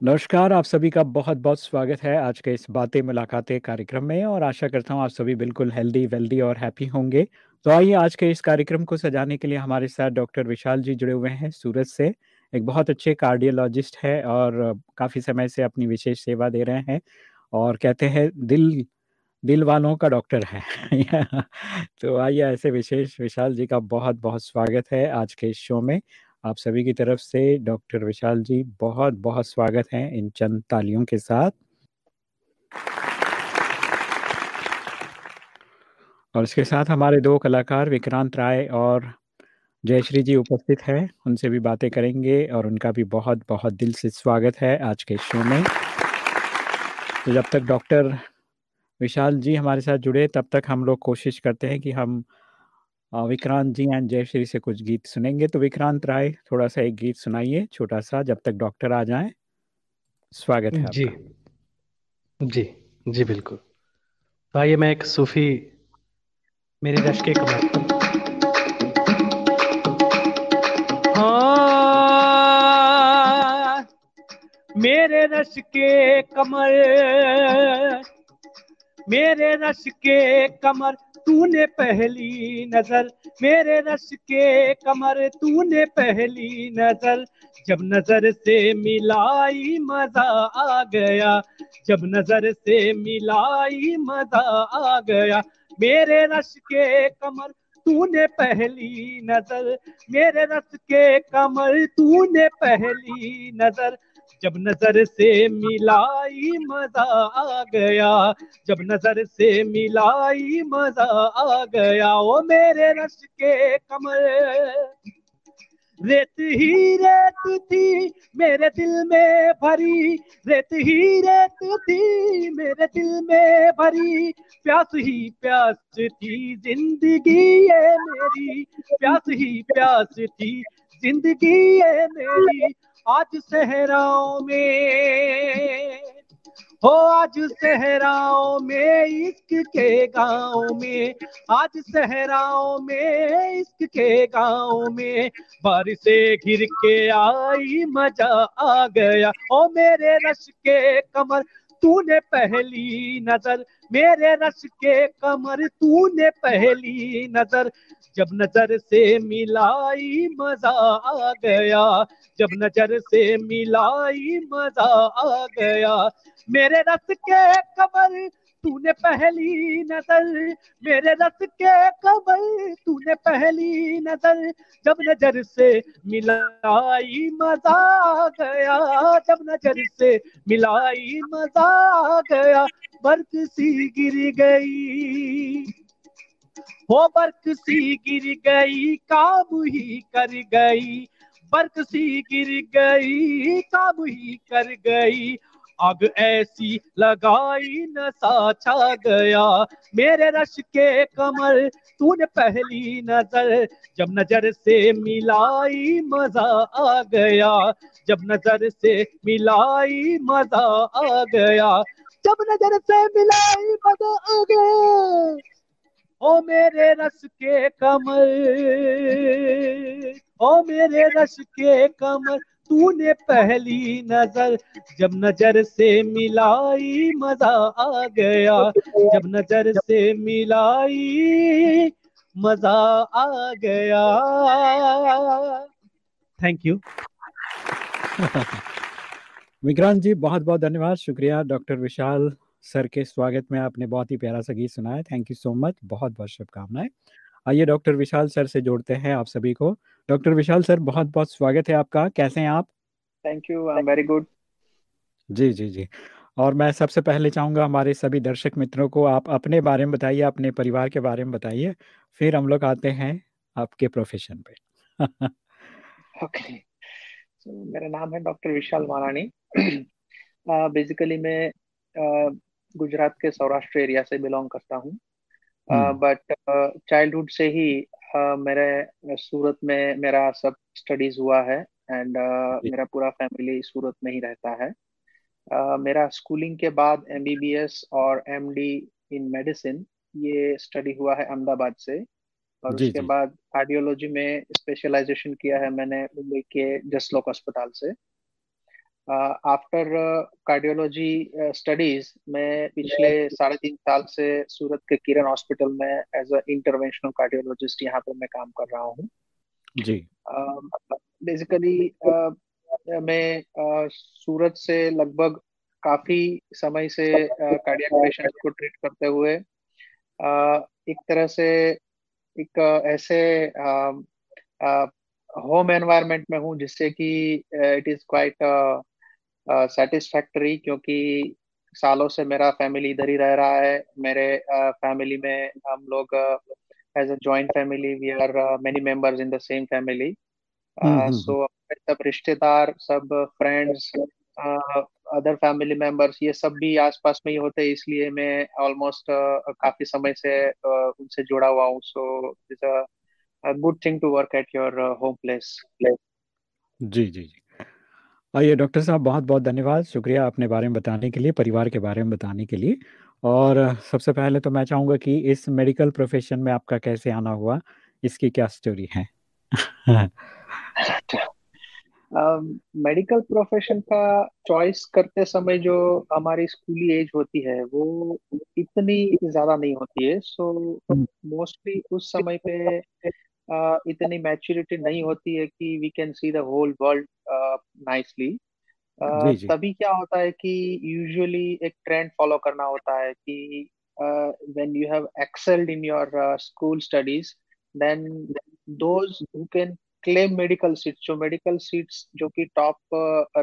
नमस्कार, आप सभी का बहुत बहुत स्वागत है आज के इस बातें मुलाकातें कार्यक्रम में और आशा करता हूँ आप सभी बिल्कुल हेल्दी, वेल्दी और हैप्पी होंगे। तो आइए आज के इस कार्यक्रम को सजाने के लिए हमारे साथ डॉक्टर विशाल जी जुड़े हुए हैं सूरत से। एक बहुत अच्छे कार्डियोलॉजिस्ट है और काफ़ी समय से अपनी विशेष सेवा दे रहे हैं और कहते हैं दिल दिल वालों का डॉक्टर है। तो आइए ऐसे विशेष विशाल जी का बहुत बहुत स्वागत है आज के इस शो में। आप सभी की तरफ़ से डॉक्टर विशाल जी बहुत बहुत स्वागत है इन चंद तालियों के साथ। और इसके साथ हमारे दो कलाकार विक्रांत राय और जयश्री जी उपस्थित हैं। उनसे भी बातें करेंगे और उनका भी बहुत बहुत दिल से स्वागत है आज के शो में। तो जब तक डॉक्टर विशाल जी हमारे साथ जुड़े, तब तक हम लोग कोशिश करते हैं कि हम विक्रांत जी एंड जयश्री से कुछ गीत सुनेंगे तो विक्रांत राय थोड़ा सा एक गीत सुनाइए छोटा सा जब तक डॉक्टर आ जाए। स्वागत है जी। जी जी बिल्कुल। तो आइए मैं एक सूफी मेरे रश के कमर हाँ मेरे रश के कमर मेरे रश के कमर तूने पहली नज़र, मेरे रस के कमर, तूने पहली नज़र। जब नज़र से मिलाई मज़ा आ गया, जब नज़र से मिलाई मज़ा आ गया। मेरे रस के कमर, तूने पहली नज़र। मेरे रस के कमर, तूने पहली नज़र। जब नज़र से मिलाई मज़ा आ गया, जब नज़र से मिलाई मज़ा आ गया, ओ मेरे रस के कमर रेत ही रेत थी मेरे दिल में भरी, रेत ही रेत थी मेरे दिल में भरी, प्यास ही प्यास थी ज़िंदगी है मेरी, प्यास ही प्यास थी ज़िंदगी है मेरी। आज सहराओं में, हो आज सहराओं में इश्क के गाँव में, आज सहराओं में इश्क के गाँव में, बारिशें घिर के आई मज़ा आ गया। ओ मेरे रश के कमर, तूने पहली नज़र, मेरे रश के कमर, तूने पहली नज़र जब नज़र से मिलाई मज़ा आ गया, जब नज़र से मिलाई मज़ा आ गया। मेरे रस के कमर तूने पहली नज़र। मेरे रस के कमर तूने पहली नज़र। जब नज़र से मिलाई मज़ा आ गया, जब नज़र से मिलाई मज़ा आ गया, बर्फ़ सी गिर गई। वो बर्क सी गिर गई, काम ही कर गई। बर्क सी गिर गई, काम ही कर गई। आग ऐसी लगाई नशा छा गया। मेरे रश के कमर तूने पहली नज़र। जब नज़र से मिलाई, मज़ा आ गया। जब नज़र से मिलाई, मज़ा आ गया। जब नज़र से मिलाई, मज़ा आ गया। ओ मेरे रस के कमर ओ मेरे रस के कमर तूने पहली नज़र, जब नज़र से मिलाई मज़ा आ गया, जब नज़र से मिलाई मज़ा आ गया। थैंक यू विक्रांत जी बहुत बहुत धन्यवाद, शुक्रिया, डॉक्टर विशाल। सर के स्वागत में आपने बहुत ही प्यारा सा गीत सुनाया। थैंक यू सो मच बहुत बहुत शुभकामनाएँ। आइए डॉक्टर विशाल सर से जोड़ते हैं आप सभी को। डॉक्टर विशाल सर बहुत बहुत स्वागत है आपका। कैसे हैं आप? Thank you I am very good जी जी जी। और मैं सबसे पहले चाहूँगा हमारे सभी दर्शक मित्रों को आप अपने बारे में बताइए अपने परिवार के बारे में बताइए। फिर हम लोग आते हैं आपके प्रोफेशन पे। ओके मेरा नाम है doctor Vishal Marani basically uh, मैं गुजरात के सौराष्ट्र एरिया से बिलोंग करता हूँ। बट चाइल्डहुड से ही uh, मेरे सूरत में मेरा सब स्टडीज़ हुआ है एंड uh, मेरा पूरा फैमिली सूरत में ही रहता है। uh, मेरा स्कूलिंग के बाद एमबीबीएस और एमडी इन मेडिसिन ये स्टडी हुआ है अहमदाबाद से। और जी, उसके जी. बाद कार्डियोलॉजी में स्पेशलाइजेशन किया है मैंने मुंबई के जसलोक अस्पताल से। आफ्टर कार्डियोलॉजी स्टडीज़ मैं पिछले साढ़े तीन साल से सूरत के किरण हॉस्पिटल में एज अ इंटरवेंशनल कार्डियोलॉजिस्ट यहाँ पे मैं काम कर रहा हूँ। जी। बेसिकली uh, uh, मैं uh, सूरत से लगभग काफ़ी समय से कार्डियक पेशेंट को ट्रीट करते हुए एक तरह से एक ऐसे होम एनवायरनमेंट में हूँ जिससे कि इट इज़ क्वाइट सेटिस्फैक्टरी क्योंकि सालों से मेरा फैमिली इधर ही रह रहा है। मेरे फैमिली uh, में हम लोग as a joint family we are many members in the same family so सब रिश्तेदार सब फ्रेंड्स अदर फैमिली मेंबर्स ये सब भी आसपास में ही होते हैं इसलिए मैं ऑलमोस्ट uh, काफ़ी समय से uh, उनसे जुड़ा हुआ हूँ। So it's a good thing to work at your home place जी जी जी। आइए डॉक्टर साहब बहुत बहुत धन्यवाद। शुक्रिया अपने बारे में बताने के लिए परिवार के बारे में बताने के लिए। और सबसे पहले तो मैं चाहूँगा कि इस मेडिकल प्रोफेशन में आपका कैसे आना हुआ इसकी क्या स्टोरी है? मेडिकल uh, प्रोफेशन का चॉइस करते समय जो हमारी स्कूली एज होती है वो इतनी ज़्यादा नहीं होती है। So so, mostly hmm. उस समय पे इतनी मैच्योरिटी नहीं होती है कि we can see the whole world nicely तभी क्या होता है कि यूजुअली एक ट्रेंड फॉलो करना होता है कि when you have excelled in your school studies then those who can claim medical seats जो मेडिकल सीट्स जो कि टॉप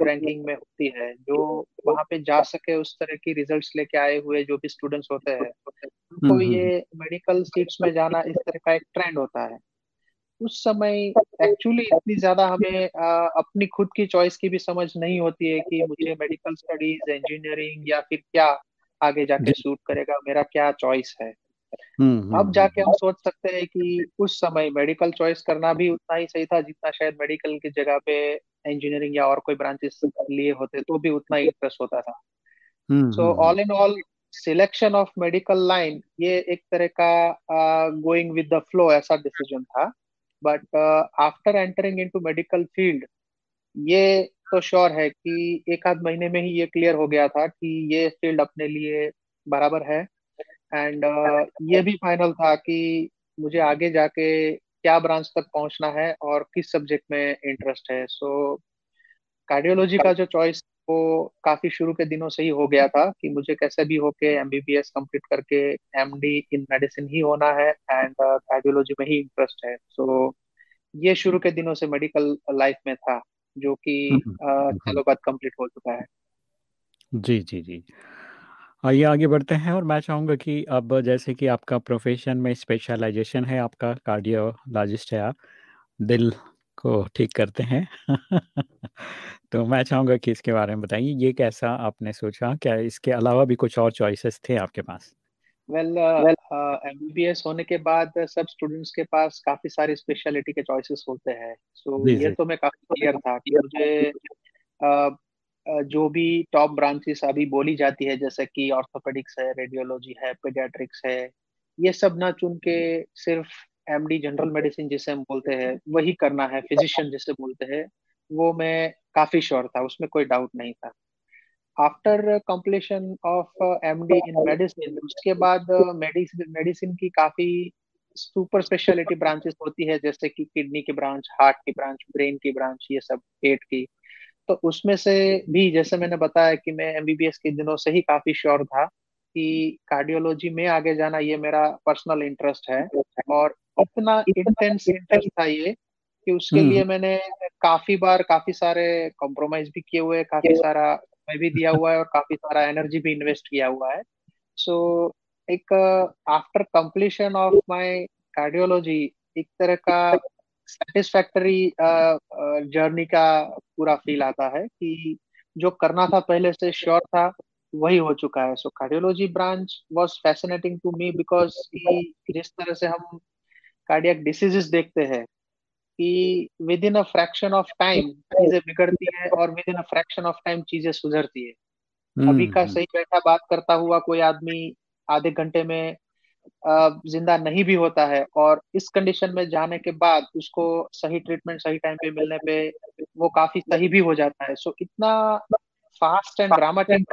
रैंकिंग में होती है जो वहाँ पे जा सके उस तरह की रिजल्ट्स लेके आए हुए जो भी स्टूडेंट्स होते हैं उनको हम्म, ये मेडिकल हम्म, सीट्स। में जाना इस तरह का एक ट्रेंड होता है। उस समय एक्चुअली इतनी ज़्यादा हमें आ, अपनी खुद की चॉइस की भी समझ नहीं होती है कि मुझे मेडिकल स्टडीज़ इंजीनियरिंग या फिर क्या आगे जाके सूट करेगा मेरा क्या चॉइस है। हम्म, हम्म, अब जाके हम हम्म। सोच सकते हैं कि उस समय मेडिकल चॉइस करना भी उतना ही सही था जितना शायद मेडिकल की जगह पे इंजीनियरिंग या और कोई ब्रांचेस लिए होते तो भी उतना ही इंटरेस्ट होता था। So all in all selection of medical line ये एक तरह का गोइंग विद द फ्लो ऐसा डिसीज़न था। But after entering into medical field ये तो श्योर है कि एक आध महीने में ही ये क्लियर हो गया था कि ये फ़ील्ड अपने लिए बराबर है। एंड uh, ये भी फाइनल था कि मुझे आगे जाके क्या ब्रांच तक पहुँचना है और किस सब्जेक्ट में इंटरेस्ट है। सो so, कार्डियोलॉजी का जो चॉइस वो काफ़ी शुरू के दिनों से ही हो गया था कि मुझे कैसे भी होके एमबीबीएस कंप्लीट करके एमडी इन मेडिसिन ही होना है एंड कार्डियोलॉजी में ही इंटरेस्ट है। सो so, ये शुरू के दिनों से मेडिकल लाइफ में था जो कि uh, सालों बाद कंप्लीट हो चुका है। जी जी जी। आइए आगे बढ़ते हैं और मैं चाहूँगा कि अब जैसे कि आपका प्रोफेशन में स्पेशलाइजेशन है आपका कार्डियोलॉजिस्ट है आप दिल को ठीक करते हैं। तो मैं चाहूँगा कि इसके बारे में बताइए ये कैसा आपने सोचा? क्या इसके अलावा भी कुछ और चॉइसेस थे आपके पास? वेल एमबीबीएस होने के बाद सब स्टूडेंट्स के पास काफ़ी सारी स्पेशलिटी के चॉइसेस होते हैं। सो so, ये तो मैं काफ़ी क्लियर था कि मुझे uh, जो भी टॉप ब्रांचेस अभी बोली जाती है जैसे कि ऑर्थोपेडिक्स है रेडियोलॉजी है पेडियाट्रिक्स है ये सब ना चुन के सिर्फ़ एमडी जनरल मेडिसिन जिसे हम बोलते हैं, वही करना है फिजिशियन जिसे बोलते हैं, वो मैं काफ़ी श्योर था, उसमें कोई डाउट नहीं था। After completion of MD in medicine उसके बाद मेडिसिन मेडिसिन की काफ़ी सुपर स्पेशलिटी ब्रांचेस होती है, जैसे कि किडनी की ब्रांच हार्ट की ब्रांच ब्रेन की ब्रांच ये सब, पेट की। तो उसमें से भी जैसे मैंने बताया कि मैं एमबीबीएस के दिनों से ही काफ़ी श्योर था कि कार्डियोलॉजी में आगे जाना ये मेरा पर्सनल इंटरेस्ट है और इतना इंटेंस इंटरेस्ट था ये कि उसके लिए हम्म। मैंने काफ़ी बार काफ़ी सारे कॉम्प्रोमाइज भी किए हुए काफ़ी सारा समय भी दिया हुआ है और काफ़ी सारा एनर्जी भी इन्वेस्ट किया हुआ है सो so, एक after completion of my cardiology एक तरह का सेटिस्फैक्टरी जर्नी का पूरा फील आता है कि जो करना था पहले से श्योर था वही हो चुका है so cardiology branch was fascinating to me because जिस तरह से हम कार्डियक डिसीजेस देखते हैं कि within a fraction of time चीज़ें बिगड़ती है और within a fraction of time चीज़ें सुधरती है hmm. अभी का सही बैठा बात करता हुआ कोई आदमी आधे घंटे में ज़िंदा नहीं भी होता है और इस कंडीशन में जाने के बाद उसको सही ट्रीटमेंट सही टाइम पे मिलने पे वो काफ़ी सही भी हो जाता है सो so, इतना fast and dramatic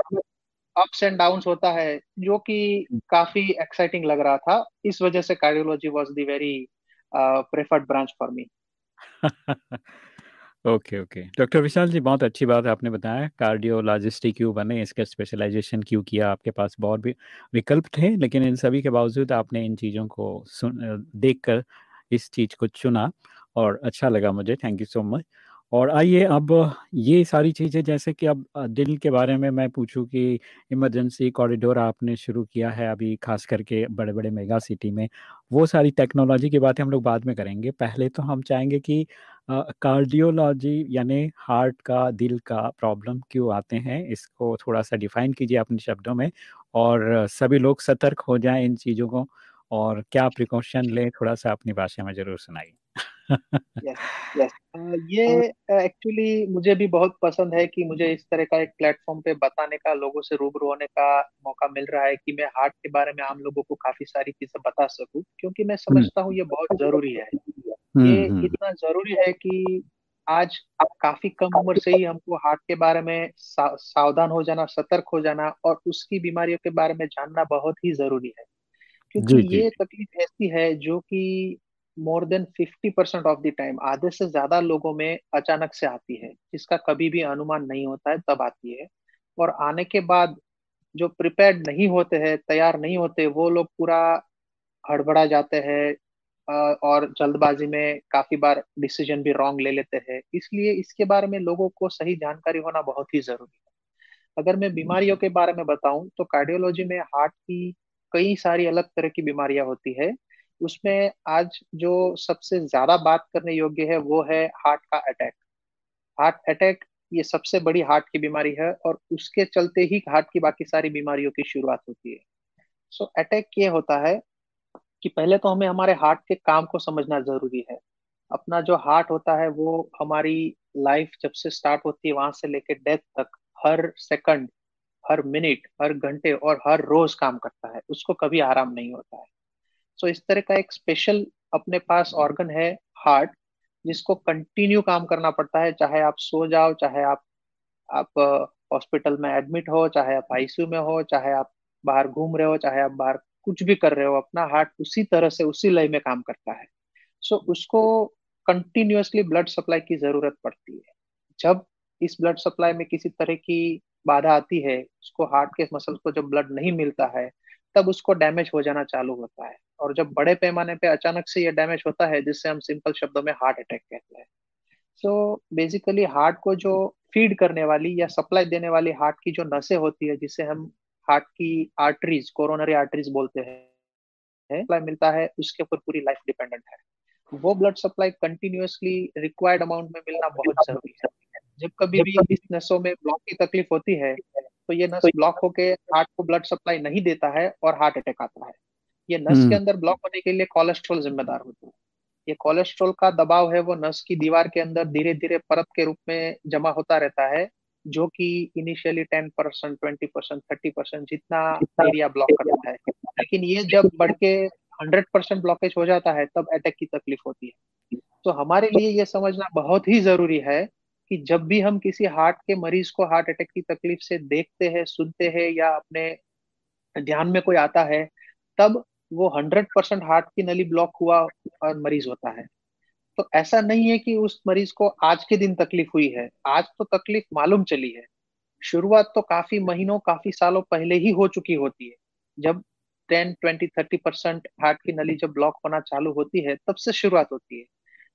ups and downs होता है जो कि काफ़ी एक्साइटिंग लग रहा था। इस वजह से cardiology was the very preferred branch for me okay okay doctor Vishal ji बहुत अच्छी बात है आपने बताया। कार्डियोलॉजिस्ट क्यों बने? इसका स्पेशलाइजेशन क्यों किया? आपके पास बहुत भी विकल्प थे लेकिन इन सभी के बावजूद आपने इन चीज़ों को सुन देख कर इस चीज़ को चुना और अच्छा लगा मुझे। थैंक यू सो मच और आइए अब ये सारी चीज़ें जैसे कि अब दिल के बारे में मैं पूछूँ कि इमरजेंसी कॉरिडोर आपने शुरू किया है अभी खास करके बड़े बड़े मेगा सिटी में, वो सारी टेक्नोलॉजी की बातें हम लोग बाद में करेंगे। पहले तो हम चाहेंगे कि कार्डियोलॉजी यानी हार्ट का, दिल का प्रॉब्लम क्यों आते हैं, इसको थोड़ा सा डिफाइन कीजिए अपने शब्दों में और सभी लोग सतर्क हो जाएँ इन चीज़ों को और क्या प्रिकॉशन लें थोड़ा सा अपनी भाषा में ज़रूर सुनाइए। Yes, yes. uh, ये एक्चुअली मुझे भी बहुत पसंद है कि मुझे इस तरह का एक प्लेटफॉर्म पे बताने का लोगों से रूबरू होने का मौका मिल रहा है कि मैं हार्ट के बारे में आम लोगों को काफ़ी सारी चीज़ें बता सकूँ क्योंकि मैं समझता हूँ ये बहुत ज़रूरी है। ये इतना ज़रूरी है कि आज काफ़ी कम उम्र से ही हमको हार्ट के बारे में सा, सावधान हो जाना सतर्क हो जाना और उसकी बीमारियों के बारे में जानना बहुत ही ज़रूरी है। क्योंकि ये तकलीफ़ ऐसी है जो कि more than fifty percent of the time आधे से ज़्यादा लोगों में अचानक से आती है जिसका कभी भी अनुमान नहीं होता है तब आती है। और आने के बाद जो प्रिपेयर्ड नहीं होते हैं तैयार नहीं होते वो लोग पूरा हड़बड़ा जाते हैं और जल्दबाजी में काफ़ी बार डिसीज़न भी रॉन्ग ले लेते हैं। इसलिए इसके बारे में लोगों को सही जानकारी होना बहुत ही ज़रूरी है। अगर मैं बीमारियों के बारे में बताऊँ तो कार्डियोलॉजी में हार्ट की कई सारी अलग तरह की बीमारियाँ होती है। उसमें आज जो सबसे ज़्यादा बात करने योग्य है वो है हार्ट का अटैक हार्ट अटैक ये सबसे बड़ी हार्ट की बीमारी है और उसके चलते ही हार्ट की बाकी सारी बीमारियों की शुरुआत होती है. सो so, अटैक ये होता है कि पहले तो हमें हमारे हार्ट के काम को समझना ज़रूरी है. अपना जो हार्ट होता है वो हमारी लाइफ जब से स्टार्ट होती है वहाँ से लेकर डेथ तक हर सेकंड हर मिनट हर घंटे और हर रोज काम करता है. उसको कभी आराम नहीं होता है. सो इस तरह का एक स्पेशल अपने पास ऑर्गन है हार्ट जिसको कंटिन्यू काम करना पड़ता है चाहे आप सो जाओ चाहे आप आप हॉस्पिटल में एडमिट हो चाहे आप आईसीयू में हो चाहे आप बाहर घूम रहे हो चाहे आप बाहर कुछ भी कर रहे हो अपना हार्ट उसी तरह से उसी लय में काम करता है। सो so, उसको कंटिन्यूसली ब्लड सप्लाई की ज़रूरत पड़ती है। जब इस ब्लड सप्लाई में किसी तरह की बाधा आती है उसको हार्ट के मसल को जब ब्लड नहीं मिलता है तब उसको डैमेज हो जाना चालू होता है। और जब बड़े पैमाने पे अचानक से ये डैमेज होता है जिससे हम सिंपल शब्दों में हार्ट अटैक कहते हैं। सो बेसिकली हार्ट को जो फ़ीड करने वाली या सप्लाई देने वाली हार्ट की जो नसें होती है जिसे हम हार्ट की आर्टरीज कोरोनरी आर्टरीज बोलते हैं सप्लाई मिलता है उसके ऊपर पूरी लाइफ डिपेंडेंट है। वो blood supply continuously required amount में मिलना बहुत ज़रूरी है। जब कभी भी इस नसों में ब्लॉक की तकलीफ़ होती है तो ये नस ब्लॉक होके हार्ट को ब्लड सप्लाई नहीं देता है और हार्ट अटैक आता है। ये नस के हम्म। अंदर ब्लॉक होने के लिए कोलेस्ट्रॉल जिम्मेदार होता है। ये कोलेस्ट्रॉल का दबाव है वो नस की दीवार के अंदर धीरे धीरे परत के रूप में जमा होता रहता है जो कि initially ten percent twenty percent thirty percent जितना एरिया ब्लॉक करता है। लेकिन ये जब बढ़ के हंड्रेड परसेंट ब्लॉकेज हो जाता है तब अटैक की तकलीफ़ होती है। तो हमारे लिए ये समझना बहुत ही ज़रूरी है कि जब भी हम किसी हार्ट के मरीज़ को हार्ट अटैक की तकलीफ़ से देखते हैं, सुनते हैं या अपने ध्यान में कोई आता है, तब वो हंड्रेड परसेंट हार्ट की नली ब्लॉक हुआ और मरीज़ होता है। तो ऐसा नहीं है कि उस मरीज़ को आज के दिन तकलीफ़ हुई है। आज तो तकलीफ़ मालूम चली है। शुरुआत तो काफ़ी महीनों, काफ़ी सालों पहले ही हो चुकी होती है। जब ten, twenty, thirty percent heart की नली जब ब्लॉक होना चालू होती है, तब से शुरुआत होती है।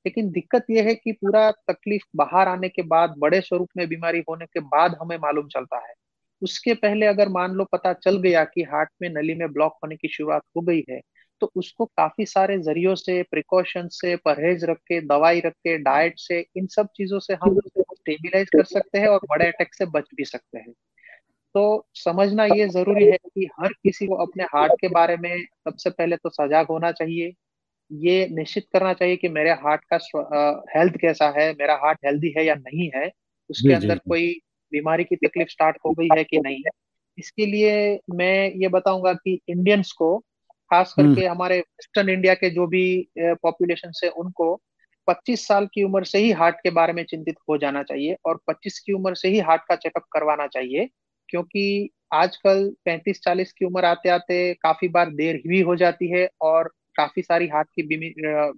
लेकिन दिक्कत यह है कि पूरा तकलीफ़ बाहर आने के बाद, बड़े स्वरूप में बीमारी होने के बाद हमें मालूम चलता है। उसके पहले अगर मान लो पता चल गया कि हार्ट में नली में ब्लॉक होने की शुरुआत हो गई है तो उसको काफ़ी सारे जरियों से प्रिकॉशन से, परहेज रख के, दवाई रख के डाइट से, इन सब चीज़ों से हम स्टेबिलाईज कर सकते हैं और बड़े अटैक से बच भी सकते हैं। तो समझना ये ज़रूरी है कि हर किसी को अपने हार्ट के बारे में सबसे पहले तो सजाग होना चाहिए। ये निश्चित करना चाहिए कि मेरे हार्ट का हेल्थ कैसा है मेरा हार्ट हेल्दी है या नहीं है उसके अंदर कोई बीमारी की तकलीफ़ स्टार्ट हो गई है कि नहीं है इसके लिए मैं ये बताऊँगा कि इंडियंस को खास हम्म। करके हमारे वेस्टर्न इंडिया के जो भी पॉपुलेशन है उनको 25 साल की उम्र से ही हार्ट के बारे में चिंतित हो जाना चाहिए और 25 की उम्र से ही हार्ट का चेकअप करवाना चाहिए क्योंकि आजकल 35-40 की उम्र आते आते काफ़ी बार देर भी हो जाती है और काफ़ी सारी हार्ट की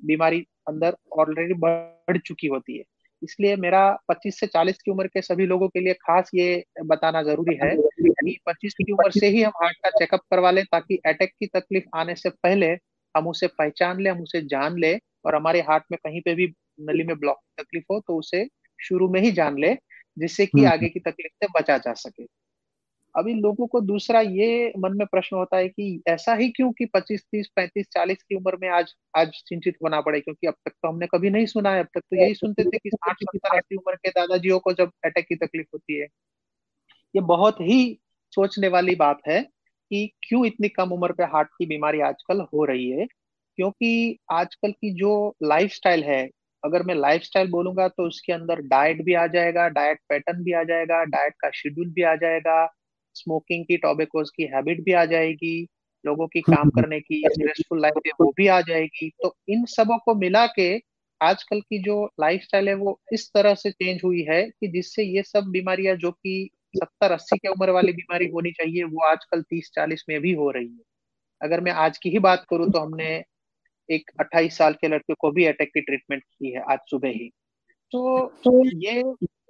बीमारी अंदर ऑलरेडी बढ़ चुकी होती है इसलिए मेरा 25 से 40 की उम्र के सभी लोगों के लिए खास ये बताना ज़रूरी है कि 25 की उम्र से ही हम हार्ट का चेकअप करवा लें ताकि अटैक की तकलीफ़ आने से पहले हम उसे पहचान ले हम उसे जान ले और हमारे हार्ट में कहीं पे भी नली में ब्लॉक तकलीफ़ हो तो उसे शुरू में ही जान ले जिससे कि हम्म। आगे की तकलीफ़ से बचा जा सके अभी लोगों को दूसरा ये मन में प्रश्न होता है कि ऐसा ही क्यों कि 25 30 35 40 की उम्र में आज आज चिंतित होना पड़े? क्योंकि अब तक तो हमने कभी नहीं सुना है, अब तक तो यही सुनते थे कि साठ, सत्तर, अस्सी उम्र के दादाजियों को जब अटैक की तकलीफ़ होती है। ये बहुत ही सोचने वाली बात है कि क्यों इतनी कम उम्र पे हार्ट की बीमारी आजकल हो रही है? क्योंकि आजकल की जो लाइफस्टाइल है, अगर मैं लाइफस्टाइल बोलूँगा तो उसके अंदर डाइट भी आ जाएगा डाइट पैटर्न भी आ जाएगा डाइट का शेड्यूल भी आ जाएगा स्मोकिंग की टॉबेकोज की हैबिट भी आ जाएगी लोगों की काम करने की स्ट्रेसफुल लाइफ है वो भी आ जाएगी। तो इन सबों को मिला के आजकल की जो लाइफस्टाइल है वो इस तरह से चेंज हुई है कि जिससे ये सब बीमारियाँ जो कि सत्तर अस्सी की उम्र वाली बीमारी होनी चाहिए वो आजकल तीस चालीस में भी हो रही है। अगर मैं आज की ही बात करूँ तो हमने एक 28 साल के लड़के को भी अटैक की ट्रीटमेंट की है आज सुबह ही। तो, तो ये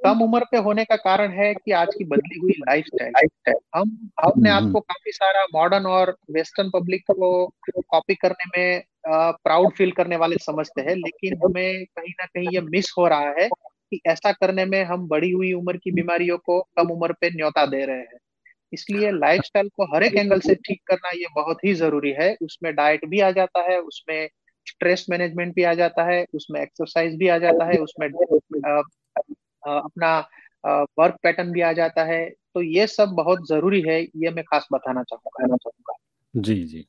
कम उम्र पे होने का कारण है कि आज की बदली हुई लाइफ स्टाइल हम अपने आप को काफ़ी सारा मॉडर्न और वेस्टर्न पब्लिक को कॉपी करने में प्राउड फील करने वाले समझते हैं लेकिन हमें कहीं ना कहीं ये मिस हो रहा है कि ऐसा करने में हम बड़ी हुई उम्र की बीमारियों को कम उम्र पे न्योता दे रहे हैं। इसलिए लाइफस्टाइल को हर एक एंगल से ठीक करना ये बहुत ही ज़रूरी है। उसमें डाइट भी आ जाता है उसमें स्ट्रेस मैनेजमेंट भी आ जाता है उसमें एक्सरसाइज भी आ जाता है उसमें अपना वर्क पैटर्न भी आ जाता है। तो ये सब बहुत ज़रूरी है, ये मैं खास बताना चाहूँगा चाहूँगा। जी जी।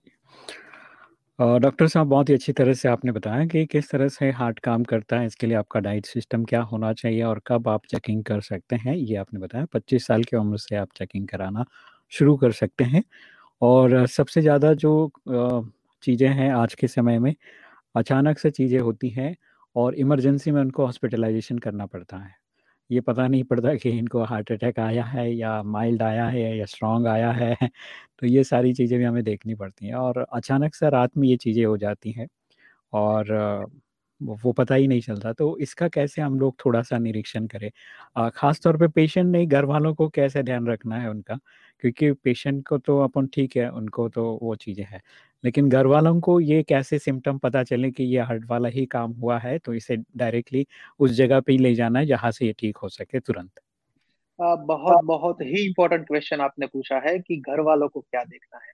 डॉक्टर साहब, बहुत ही अच्छी तरह से आपने बताया कि किस तरह से हार्ट काम करता है, इसके लिए आपका डाइट सिस्टम क्या होना चाहिए और कब आप चेकिंग कर सकते हैं, ये आपने बताया। 25 साल की उम्र से आप चेकिंग कराना शुरू कर सकते हैं। और सबसे ज़्यादा जो चीज़ें हैं आज के समय में, अचानक से चीज़ें होती हैं और इमरजेंसी में उनको हॉस्पिटलाइजेशन करना पड़ता है। ये पता नहीं पड़ता कि इनको हार्ट अटैक आया है या माइल्ड आया है या स्ट्रॉन्ग आया है तो ये सारी चीज़ें भी हमें देखनी पड़ती हैं और अचानक से रात में ये चीज़ें हो जाती हैं और वो पता ही नहीं चलता। तो इसका कैसे हम लोग थोड़ा सा निरीक्षण करें? ख़ास तौर पे पेशेंट नहीं, घर वालों को कैसे ध्यान रखना है उनका? क्योंकि पेशेंट को तो अपन ठीक है, उनको तो वो चीज़ें हैं। लेकिन घर वालों को ये कैसे सिम्टम पता चले कि ये हार्ट वाला ही काम हुआ है तो इसे डायरेक्टली उस जगह पे ही ले जाना है जहाँ से ये ठीक हो सके तुरंत। बहुत बहुत ही इम्पोर्टेंट क्वेश्चन आपने पूछा है कि घर वालों को क्या देखना है।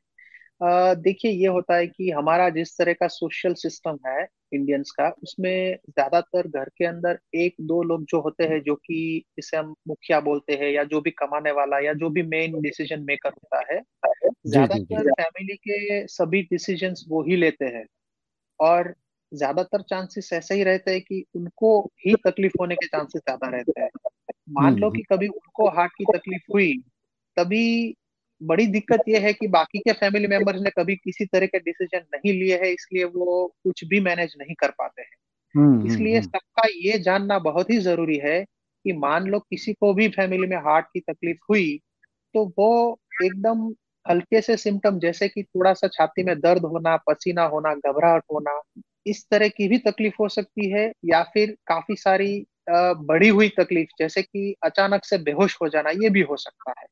देखिए ये होता है कि हमारा जिस तरह का सोशल सिस्टम है इंडियंस का उसमें ज़्यादातर घर के अंदर एक दो लोग जो होते हैं जो कि जिसे हम मुखिया बोलते हैं या जो भी कमाने वाला या जो भी मेन डिसीज़न मेकर होता है ज़्यादातर फैमिली के सभी डिसीज़न वो ही लेते हैं। और ज़्यादातर चांसेस ऐसे ही रहते हैं कि उनको ही तकलीफ़ होने के चांसेस ज़्यादा रहते हैं। मान लो कि कभी उनको हार्ट की तकलीफ़ हुई तभी बड़ी दिक्कत यह है कि बाकी के फैमिली मेंबर्स ने कभी किसी तरह के डिसीज़न नहीं लिए है इसलिए वो कुछ भी मैनेज नहीं कर पाते हैं हम्म, हम्म, इसलिए हम्म। सबका ये जानना बहुत ही ज़रूरी है कि मान लो किसी को भी फैमिली में हार्ट की तकलीफ़ हुई तो वो एकदम हल्के से सिम्टम जैसे कि थोड़ा सा छाती में दर्द होना पसीना होना घबराहट होना इस तरह की भी तकलीफ़ हो सकती है या फिर काफ़ी सारी बड़ी हुई तकलीफ़ जैसे कि अचानक से बेहोश हो जाना ये भी हो सकता है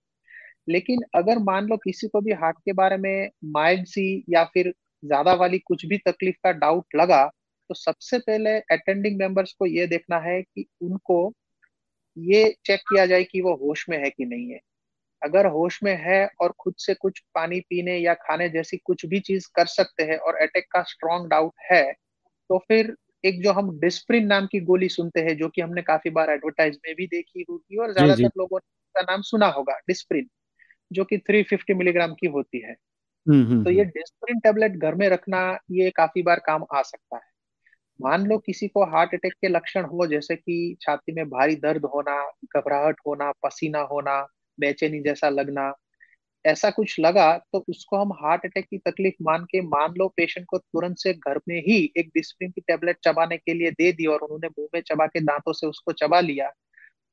लेकिन अगर मान लो किसी को भी हार्ट के बारे में माइल्ड सी या फिर ज़्यादा वाली कुछ भी तकलीफ़ का डाउट लगा तो सबसे पहले अटेंडिंग मेंबर्स को ये देखना है कि उनको ये चेक किया जाए कि वो होश में है कि नहीं है। अगर होश में है और खुद से कुछ पानी पीने या खाने जैसी कुछ भी चीज़ कर सकते हैं और अटैक का स्ट्रॉन्ग डाउट है तो फिर एक जो हम डिस्प्रिन नाम की गोली सुनते हैं जो कि हमने काफ़ी बार एडवर्टाइज में भी देखी होगी और ज़्यादातर लोगों ने नाम सुना होगा डिस्प्रिन। जो कि 350 मिलीग्राम की होती है हम्म, हम्म, तो ये डिस्प्रिन हम्म। टेबलेट घर में रखना ये काफ़ी बार काम आ सकता है मान लो किसी को हार्ट अटैक के लक्षण हो जैसे कि छाती में भारी दर्द होना घबराहट होना पसीना होना बेचैनी जैसा लगना ऐसा कुछ लगा तो उसको हम हार्ट अटैक की तकलीफ़ मान के मान लो पेशेंट को तुरंत से घर में ही एक डिस्प्रिन की टेबलेट चबाने के लिए दे दी और उन्होंने मुँह में चबा के दांतों से उसको चबा लिया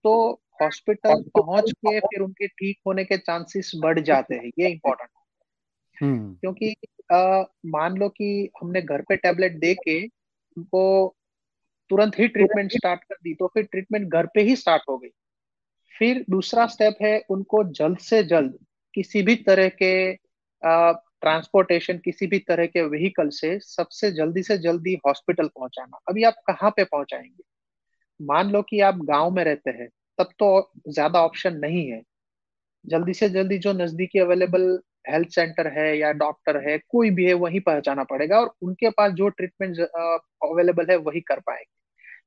तो हॉस्पिटल पहुँच के फिर उनके ठीक होने के चांसेस बढ़ जाते हैं ये इम्पोर्टेंट हम्म। क्योंकि मान लो कि हमने घर पे टेबलेट दे के उनको तुरंत ही ट्रीटमेंट स्टार्ट कर दी तो फिर ट्रीटमेंट घर पे ही स्टार्ट हो गई। फिर दूसरा स्टेप है उनको जल्द से जल्द किसी भी तरह के ट्रांसपोर्टेशन किसी भी तरह के व्हीकल से सबसे जल्दी से जल्दी हॉस्पिटल पहुंचाना। अभी आप कहाँ पे पहुंचाएँगे? मान लो कि आप गाँव में रहते हैं तब तो ज़्यादा ऑप्शन नहीं है। जल्दी से जल्दी जो नजदीकी अवेलेबल हेल्थ सेंटर है या डॉक्टर है, कोई भी है, वहीं पहुंचाना पड़ेगा और उनके पास जो ट्रीटमेंट अवेलेबल है, वही कर पाएँगे।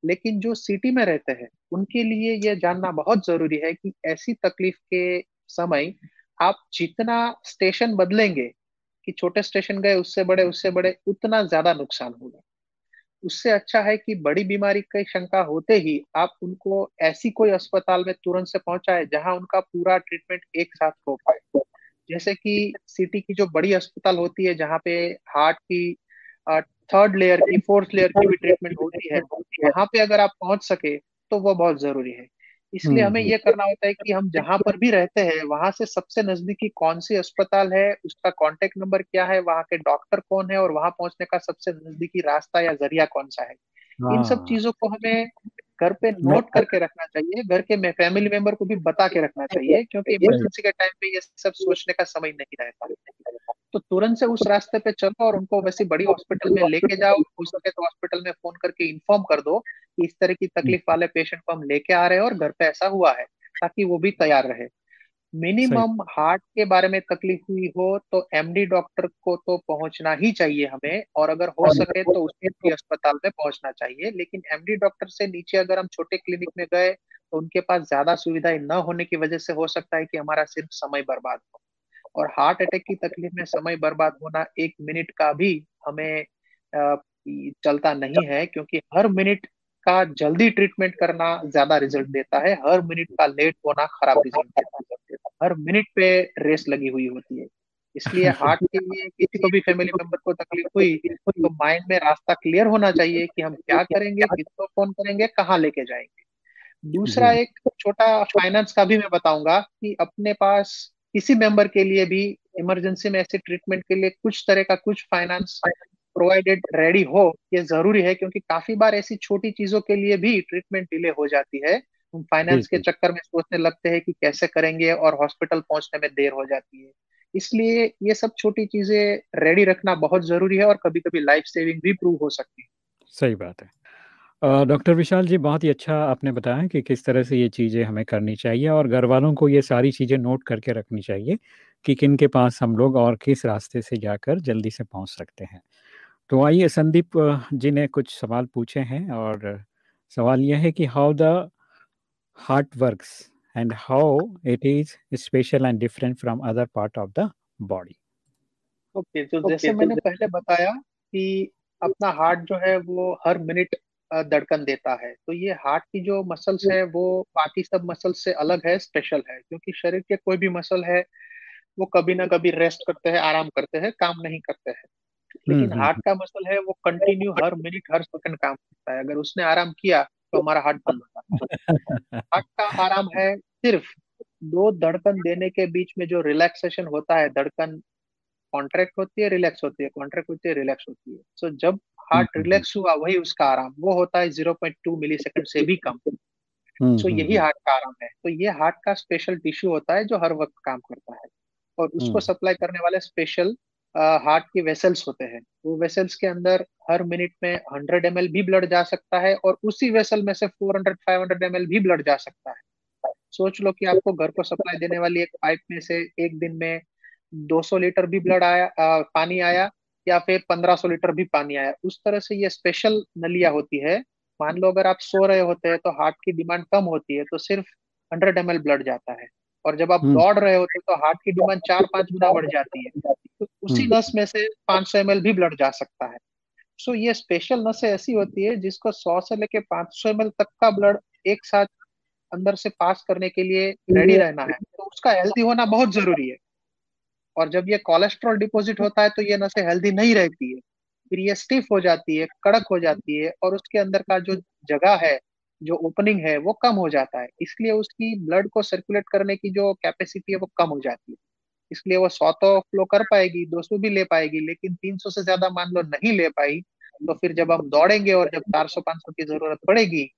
लेकिन जो सिटी में रहते हैं, उनके लिए यह जानना बहुत ज़रूरी है कि ऐसी तकलीफ़ के समय आप जितना स्टेशन बदलेंगे कि छोटे स्टेशन गए, उससे बड़े उससे बड़े, उतना ज़्यादा नुकसान होगा। उससे अच्छा है कि बड़ी बीमारी की शंका होते ही आप उनको ऐसी कोई अस्पताल में तुरंत से पहुँचाए जहाँ उनका पूरा ट्रीटमेंट एक साथ हो पाए। जैसे कि सिटी की जो बड़ी अस्पताल होती है, जहाँ पे हार्ट की थर्ड लेयर की, फोर्थ लेयर की भी ट्रीटमेंट होती है, वहाँ पे अगर आप पहुँच सके तो वो बहुत ज़रूरी है। इसलिए हमें यह करना होता है कि हम जहाँ पर भी रहते हैं वहाँ से सबसे नजदीकी कौन सी अस्पताल है उसका कॉन्टेक्ट नंबर क्या है वहाँ के डॉक्टर कौन है और वहाँ पहुँचने का सबसे नजदीकी रास्ता या ज़रिया कौन सा है इन सब हाँ। चीज़ों को हमें घर पे नोट करके रखना चाहिए घर के फैमिली मेंबर को भी बता के रखना चाहिए क्योंकि इमरजेंसी के टाइम पे ये सब सोचने का समय नहीं रहता। तो तुरंत से उस रास्ते पे चलो और उनको वैसे बड़ी हॉस्पिटल में लेके जाओ हो सके तो हॉस्पिटल में फ़ोन करके इन्फॉर्म कर दो कि इस तरह की तकलीफ़ वाले पेशेंट को हम लेके आ रहे हैं और घर पे ऐसा हुआ है ताकि वो भी तैयार रहे। मिनिमम हार्ट के बारे में तकलीफ़ हुई हो तो एमडी डॉक्टर को तो पहुँचना ही चाहिए हमें और अगर हो सके तो उसके अस्पताल में पहुँचना चाहिए। लेकिन एमडी डॉक्टर से नीचे अगर हम छोटे क्लिनिक में गए तो उनके पास ज़्यादा सुविधाएँ न होने की वजह से हो सकता है कि हमारा सिर्फ़ समय बर्बाद हो। और हार्ट अटैक की तकलीफ़ में समय बर्बाद होना एक मिनट का भी हमें चलता नहीं है क्योंकि हर मिनट का जल्दी ट्रीटमेंट करना ज़्यादा रिज़ल्ट देता है। हर मिनट का लेट होना खराब रिज़ल्ट देता है। हर मिनट पे रेस लगी हुई होती है। इसलिए हार्ट के लिए किसी को भी फैमिली मेंबर को तकलीफ़ हुई तो माइंड में रास्ता क्लियर होना चाहिए कि हम क्या करेंगे किसको फ़ोन करेंगे कहाँ लेके जाएँगे। दूसरा एक छोटा फाइनेंस का भी मैं बताऊँगा कि अपने पास किसी मेंबर के लिए भी इमरजेंसी में ऐसे ट्रीटमेंट के लिए कुछ तरह का कुछ फाइनेंस प्रोवाइडेड रेडी हो ये ज़रूरी है क्योंकि काफ़ी बार ऐसी छोटी चीज़ों के लिए भी ट्रीटमेंट डिले हो जाती है। हम फाइनेंस के चक्कर में सोचने लगते हैं कि कैसे करेंगे और हॉस्पिटल पहुँचने में देर हो जाती है। इसलिए ये सब छोटी चीज़ें रेडी रखना बहुत ज़रूरी है और कभी कभी लाइफ सेविंग भी प्रूव हो सकती है। सही बात है। डॉक्टर विशाल जी बहुत ही अच्छा आपने बताया कि किस तरह से ये चीज़ें हमें करनी चाहिए और घर वालों को ये सारी चीज़ें नोट करके रखनी चाहिए कि किन के पास हम लोग और किस रास्ते से जाकर जल्दी से पहुँच सकते हैं। तो आइए संदीप जी ने कुछ सवाल पूछे हैं और सवाल यह है कि how the heart works and how it is special and different from other part of the body okay तो जैसे मैंने पहले बताया कि अपना हार्ट जो है वो हर मिनट धड़कन देता है। तो ये हार्ट की जो मसल्स है वो बाकी सब मसल्स से अलग है स्पेशल है। क्योंकि शरीर के कोई भी मसल है वो कभी ना कभी रेस्ट करते हैं आराम करते हैं काम नहीं करते हैं। लेकिन हार्ट हम्म, हम्म। का मसल है वो कंटिन्यू हर मिनट हर सेकंड काम करता है। अगर उसने आराम किया तो हमारा हार्ट बंद होता है। हार्ट का आराम है सिर्फ़ दो धड़कन देने के बीच में जो रिलैक्सेशन होता है धड़कन कॉन्ट्रैक्ट होती है रिलैक्स होती है कॉन्ट्रैक्ट होती है रिलैक्स होती है। सो so, जब हार्ट रिलैक्स हम्म, हुआ वही उसका आराम वो होता है zero point two millisecond से भी कम। सो so, यही हार्ट का आराम है। तो ये हार्ट का स्पेशल टिश्यू होता है जो हर वक्त काम करता है। और उसको सप्लाई करने वाले स्पेशल हार्ट के वेसल्स होते हैं। वो वेसल्स के अंदर हर मिनट में हंड्रेड एम भी ब्लड जा सकता है और उसी वेसल में से four hundred five hundred M भी ब्लड जा सकता है। सोच लो कि आपको घर को सप्लाई देने वाली एक पाइप में से एक दिन में 200 लीटर भी ब्लड आया आ, पानी आया या फिर 1500 लीटर भी पानी आया। उस तरह से ये स्पेशल नलिया होती है। मान लो अगर आप सो रहे होते हैं तो हार्ट की डिमांड कम होती है तो सिर्फ़ हंड्रेड एम ब्लड जाता है। और जब आप हम्म। दौड़ रहे होते हैं तो हार्ट की डिमांड चार पाँच गुना बढ़ जाती है। तो उसी हम्म। नस में से 500 सौ एम भी ब्लड जा सकता है। सो ये स्पेशल नसें ऐसी होती है जिसको 100 से लेके 500 सौ एम तक का ब्लड एक साथ अंदर से पास करने के लिए रेडी रहना है। तो उसका हेल्दी होना बहुत ज़रूरी है। और जब ये कोलेस्ट्रॉल डिपॉजिट होता है तो ये नसें हेल्दी नहीं रहती है। फिर ये स्टिफ हो जाती है कड़क हो जाती है और उसके अंदर का जो जगह है जो ओपनिंग है वो कम हो जाता है। इसलिए उसकी ब्लड को सर्कुलेट करने की जो कैपेसिटी है वो कम हो जाती है। इसलिए वो सौ तो फ्लो कर पाएगी दो सौ भी ले पाएगी लेकिन तीन सौ से ज़्यादा मान लो नहीं ले पाई तो फिर जब हम दौड़ेंगे और जब चार सौ पाँच सौ की ज़रूरत पड़ेगी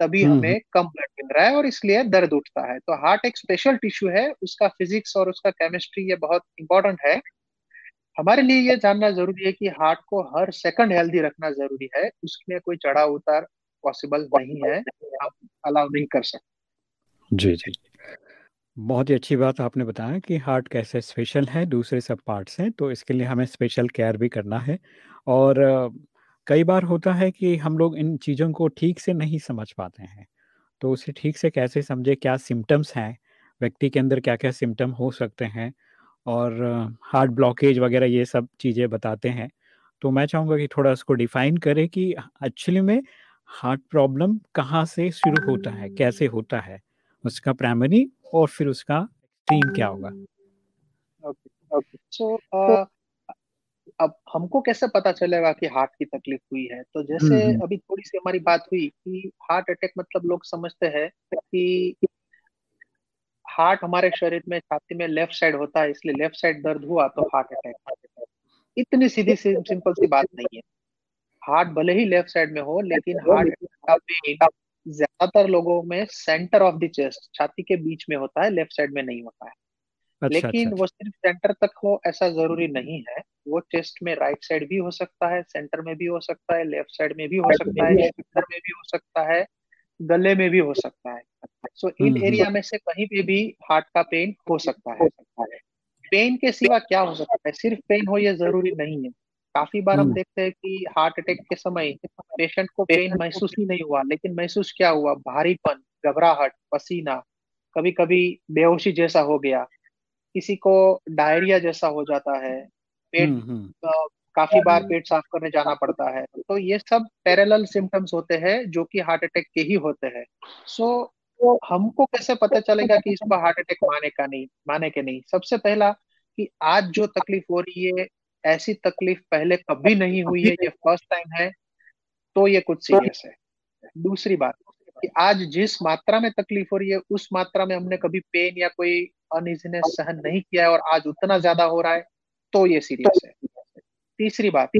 तभी हम्म, हमें कम ब्लड मिल रहा है और इसलिए दर्द उठता है। तो हार्ट एक स्पेशल टिश्यू है उसका फिजिक्स और उसका केमिस्ट्री ये बहुत इंपॉर्टेंट है। हमारे लिए ये जानना ज़रूरी है कि हार्ट को हर सेकंड हेल्दी रखना ज़रूरी है उसमें कोई चढ़ाव उतार पॉसिबल नहीं है हम अलाउ नहीं कर सकते। जी जी। बहुत ही अच्छी बात आपने बताया कि हार्ट कैसे स्पेशल है, दूसरे सब पार्ट्स हैं तो इसके लिए हमें स्पेशल केयर भी करना है। और कई बार होता है कि हम लोग इन चीज़ों को ठीक से नहीं समझ पाते हैं तो उसे ठीक से कैसे समझे, क्या सिम्टम्स हैं, व्यक्ति के अंदर क्या क्या सिम्टम हो सकते हैं, और हार्ट ब्लॉकेज वगैरह ये सब चीज़ें बताते हैं तो मैं चाहूँगा कि थोड़ा उसको डिफाइन करें कि एक्चुअली में हार्ट प्रॉब्लम कहाँ से शुरू होता है, कैसे होता है उसका प्राइमरी और फिर उसका एक्सट्रीम क्या होगा? ओके ओके सो अब हमको कैसे पता चलेगा कि हार्ट की तकलीफ़ हुई है? तो जैसे हम्म, हम्म। अभी थोड़ी सी हमारी बात हुई कि हार्ट अटैक मतलब लोग समझते हैं कि हार्ट हमारे शरीर में छाती में लेफ़्ट साइड होता है इसलिए लेफ़्ट साइड दर्द हुआ तो हार्ट अटैक इतनी सीधी सिंपल सी बात नहीं है। हार्ट भले ही लेफ़्ट साइड में हो लेकिन हार्ट का पेन ज़्यादातर लोगों में सेंटर ऑफ़ द चेस्ट छाती के बीच में होता है लेफ़्ट साइड में नहीं होता है। अच्छा लेकिन अच्छा वो सिर्फ़ सेंटर तक हो ऐसा ज़रूरी नहीं है। वो चेस्ट में राइट साइड भी हो सकता है सेंटर में भी हो सकता है लेफ़्ट साइड में भी हो सकता है शोल्डर में भी हो सकता है गले में भी हो सकता है। सो so, इन एरिया हम्म, हम्म। में से कहीं पे भी हार्ट का पेन हो सकता है। पेन के सिवा क्या हो सकता है? सिर्फ़ पेन हो ये ज़रूरी नहीं है? काफ़ी बार हम हम्म। देखते हैं कि हार्ट अटैक के समय पेशेंट को पेन महसूस ही नहीं हुआ लेकिन महसूस क्या हुआ? भारीपन घबराहट पसीना कभी कभी बेहोशी जैसा हो गया किसी को डायरिया जैसा हो जाता है पेट काफ़ी बार पेट साफ़ करने जाना पड़ता है। तो ये सब पैरेलल सिम्टम्स होते हैं जो कि हार्ट अटैक के ही होते हैं। सो तो हमको कैसे पता चलेगा कि इसको हार्ट अटैक माने का नहीं माने के नहीं? सबसे पहला कि आज जो तकलीफ़ हो रही है ऐसी तकलीफ़ पहले कभी नहीं हुई है, ये फ़र्स्ट टाइम है तो ये कुछ सीरियस है। दूसरी बात, कि आज जिस मात्रा में तकलीफ़ हो रही है, उस मात्रा में हमने कभी पेन या कोई अनइजीनेस सहन नहीं किया है, और आज उतना ज़्यादा हो रहा है तो ये सीरियस है। तीसरी बात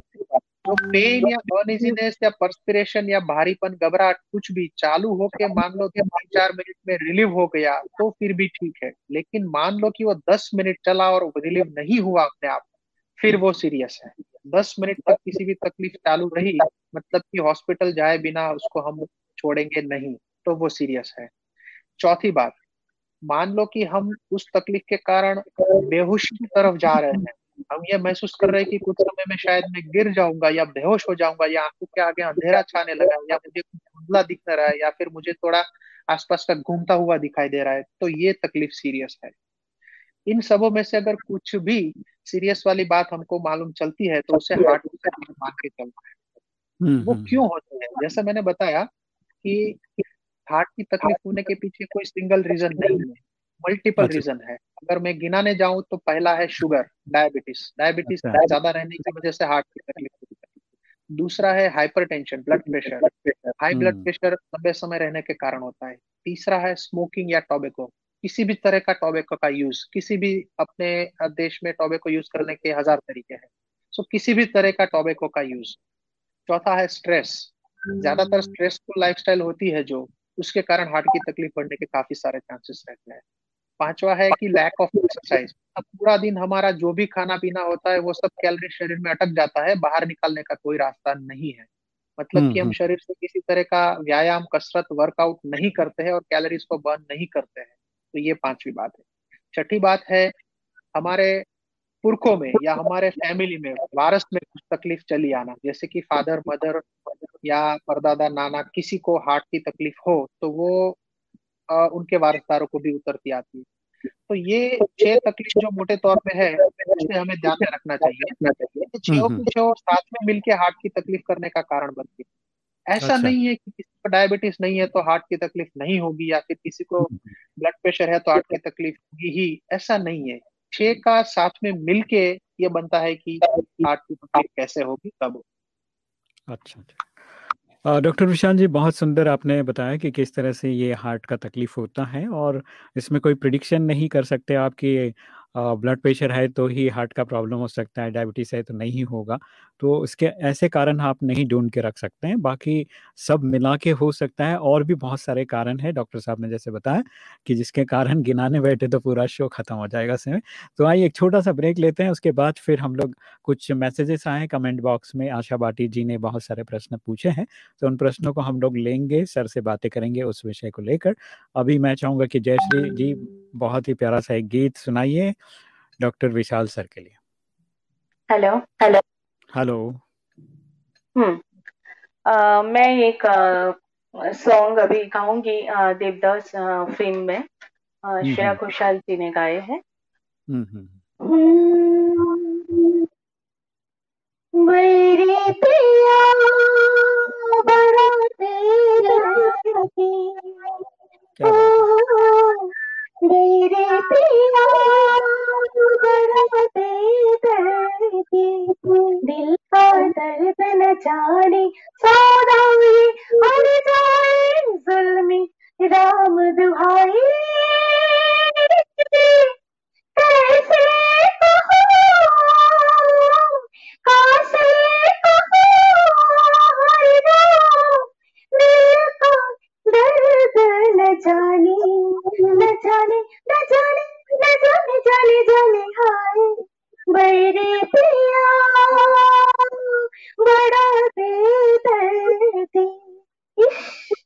तो पेन या अनइजीनेस या परस्पिरेशन या भारीपन, घबराहट कुछ भी चालू होके मान लो कि तीन चार मिनट में रिलीव हो गया तो फिर भी ठीक है। लेकिन मान लो कि वो दस मिनट चला और रिलीव नहीं हुआ अपने आप फिर वो सीरियस है। दस मिनट तक किसी भी तकलीफ़ चालू रही मतलब कि हॉस्पिटल जाए बिना उसको हम छोड़ेंगे नहीं तो वो सीरियस है। चौथी बात, मान लो कि हम उस तकलीफ़ के कारण बेहोशी की तरफ़ जा रहे हैं। हम ये महसूस कर रहे हैं कि कुछ समय में शायद मैं गिर जाऊँगा या बेहोश हो जाऊँगा या आँखों के आगे अंधेरा छाने लगा या मुझे धुंधला दिख रहा है या फिर मुझे थोड़ा आसपास का घूमता हुआ दिखाई दे रहा है तो ये तकलीफ़ सीरियस है। इन सबों में से अगर कुछ भी सीरियस वाली बात हमको मालूम चलती है तो उसे हार्ट मान के चलना है। हम्म, वो हम्म, क्यों हम्म। होते हैं? जैसे मैंने बताया कि हार्ट की तकलीफ़ होने के पीछे कोई सिंगल रीजन नहीं है मल्टीपल अच्छा। रीजन है। अगर मैं गिनाने जाऊँ तो पहला है शुगर डायबिटीज़ डायबिटीज़ ज़्यादा रहने की वजह से हार्ट की तकलीफ़ होती है। दूसरा है hypertension blood pressure high blood pressure लंबे समय रहने के कारण होता है। तीसरा है स्मोकिंग या टोबेको किसी भी तरह का टोबेको का यूज़ किसी भी अपने देश में टोबेको यूज़ करने के हज़ार तरीके हैं। सो so, किसी भी तरह का टोबेको का यूज़। चौथा है स्ट्रेस। ज़्यादातर स्ट्रेसफुल लाइफस्टाइल होती है जो उसके कारण हार्ट की तकलीफ़ बढ़ने के काफ़ी सारे चांसेस रहते हैं। पांचवा है कि लैक ऑफ़ एक्सरसाइज अब पूरा दिन हमारा जो भी खाना पीना होता है वो सब कैलोरी शरीर में अटक जाता है बाहर निकालने का कोई रास्ता नहीं है। मतलब हम्म, कि हम हम्म। शरीर से किसी तरह का व्यायाम कसरत वर्कआउट नहीं करते हैं और कैलोरीज को बर्न नहीं करते हैं। तो ये पांचवी बात है। छठी बात है हमारे पुरखों में या हमारे फैमिली में वारस में कुछ तकलीफ़ चली आना। जैसे कि फादर मदर या परदादा नाना किसी को हार्ट की तकलीफ़ हो तो वो आ, उनके वारसदारों को भी उतरती आती है। तो ये छह तकलीफ़ जो मोटे तौर पे है उसे हमें ध्यान में रखना चाहिए छो की साथ में मिलके हार्ट की तकलीफ़ करने का कारण बनती है। ऐसा अच्छा। नहीं है कि किसी को डायबिटीज़ नहीं है तो हार्ट की तकलीफ़ नहीं होगी या फिर किसी को ब्लड प्रेशर है तो हार्ट की तकलीफ़ होगी ही ऐसा नहीं है। छह का साथ में मिलके ये बनता है कि हार्ट की तकलीफ़ कैसे होगी कब अच्छा अच्छा। डॉक्टर विशाल जी बहुत सुंदर आपने बताया कि किस तरह से ये हार्ट का तकलीफ़ होता है और इसमें कोई प्रिडिक्शन नहीं कर सकते आप कि ब्लड प्रेशर है तो ही हार्ट का प्रॉब्लम हो सकता है, डायबिटीज़ है तो नहीं होगा। तो इसके ऐसे कारण आप नहीं ढूंढ के रख सकते हैं, बाकी सब मिला के हो सकता है और भी बहुत सारे कारण हैं, डॉक्टर साहब ने जैसे बताया कि जिसके कारण गिनाने बैठे तो पूरा शो खत्म हो जाएगा समय। तो आइए एक छोटा सा ब्रेक लेते हैं, उसके बाद फिर हम लोग कुछ मैसेजेस आए कमेंट बॉक्स में। आशा बाटी जी ने बहुत सारे प्रश्न पूछे हैं तो उन प्रश्नों को हम लोग लेंगे, सर से बातें करेंगे उस विषय को लेकर। अभी मैं चाहूँगा कि जयश्री जी, बहुत ही प्यारा सा एक गीत सुनाइए। डॉक्टर विशाल सर के लिए। Hello hello. हेलो। हम्म। मैं एक सॉन्ग अभी गाऊँगी देवदास फ़िल्म में। हम्म, श्रेया हम्म। घोषाल जी ने गाए हैं। हम्म हम्म मेरे पिया बड़ा तेरा है? मेरे पिया दिल का दर्द न जाने सौदाई हर जाए जुल्मी राम दुहाई। कैसे जाने। न जाने न जाने न जाने जाने जाने, हाय। मेरे पिया, बड़ा बेदर्द इश्क,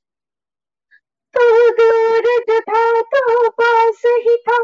तू दूर जो था तो पास ही था।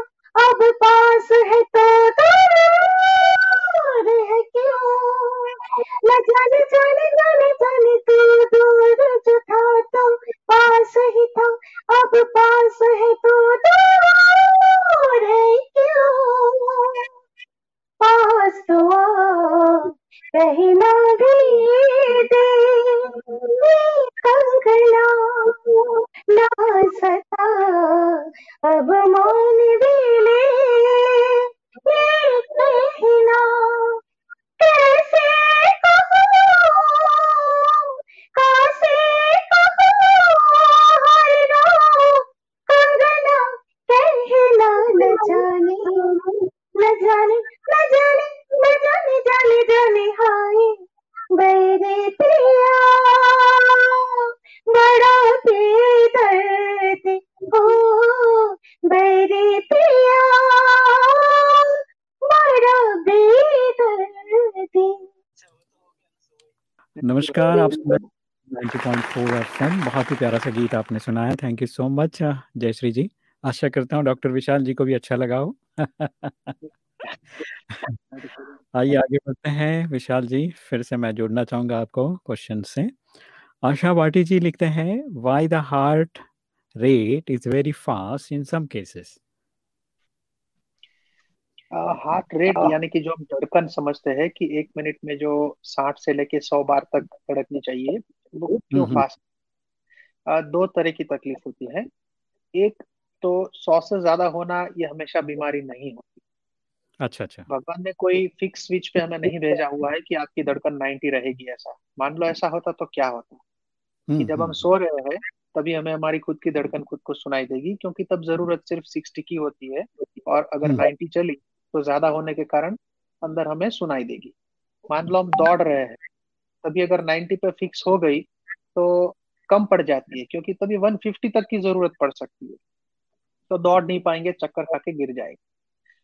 हैं 90.4 एफएम बहुत ही प्यारा सा गीत आपने सुनाया। Thank you so much Jayshree ji. आशा करता हूँ डॉक्टर विशाल जी को भी अच्छा लगा हो। आइए आगे बढ़ते हैं। विशाल जी फिर से मैं जोड़ना चाहूँगा आपको क्वेश्चन से। आशा बाटी जी लिखते हैं why the heart rate is very fast in some cases heart rate यानी कि जो हम धड़कन समझते हैं कि एक मिनट में जो साठ से लेके सौ बार तक धड़कनी चाहिए वो क्यों हम्म, फास्ट दो तरह की तकलीफ़ होती है। एक तो सौ से ज़्यादा होना ये हमेशा बीमारी नहीं होती। अच्छा अच्छा। भगवान ने कोई फिक्स स्विच पे हमें नहीं भेजा हुआ है कि आपकी धड़कन 90 रहेगी ऐसा। मान लो ऐसा होता तो क्या होता? कि हम्म जब हम हम्म। सो रहे हैं तभी हमें हमारी खुद की धड़कन खुद को सुनाई देगी क्योंकि तब ज़रूरत सिर्फ़ 60 की होती है और अगर हम्म। 90 चली तो ज़्यादा होने के कारण अंदर हमें सुनाई देगी। मान लो हम दौड़ रहे हैं तभी अगर 90 पे फिक्स हो गई तो कम पड़ जाती है क्योंकि तभी 150 तक की ज़रूरत पड़ सकती है। तो दौड़ नहीं पाएँगे चक्कर खा के गिर जाएँगे।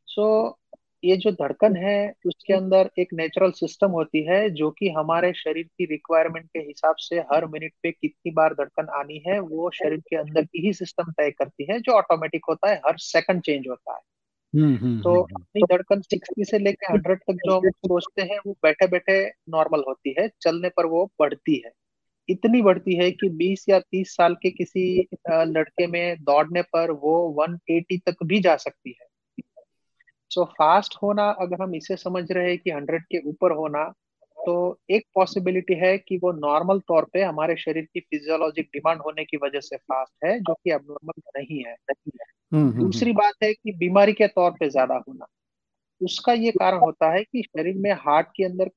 सो so, ये जो धड़कन है उसके अंदर एक नेचुरल सिस्टम होती है जो कि हमारे शरीर की रिक्वायरमेंट के हिसाब से हर मिनट पे कितनी बार धड़कन आनी है वो शरीर के अंदर की ही सिस्टम तय करती है जो ऑटोमेटिक होता है हर सेकंड चेंज होता है। तो हम्म। अपनी धड़कन सिक्सटी से लेकर हंड्रेड तक जो हम सोचते हैं वो बैठे बैठे नॉर्मल होती है चलने पर वो बढ़ती है। इतनी बढ़ती है कि 20 या 30 साल के किसी लड़के में दौड़ने पर वो 180 तक भी जा सकती है। सो so, फास्ट होना अगर हम इसे समझ रहे हैं कि 100 के ऊपर होना तो एक पॉसिबिलिटी है कि वो नॉर्मल तौर पे हमारे शरीर की फिजियोलॉजिक डिमांड होने की वजह से फास्ट है जो कि अब नॉर्मल नहीं है। हम्म हम्म दूसरी बात है कि बीमारी के तौर पे ज़्यादा होना। उसका ये कारण होता है कि शरीर में हार्ट के अंदर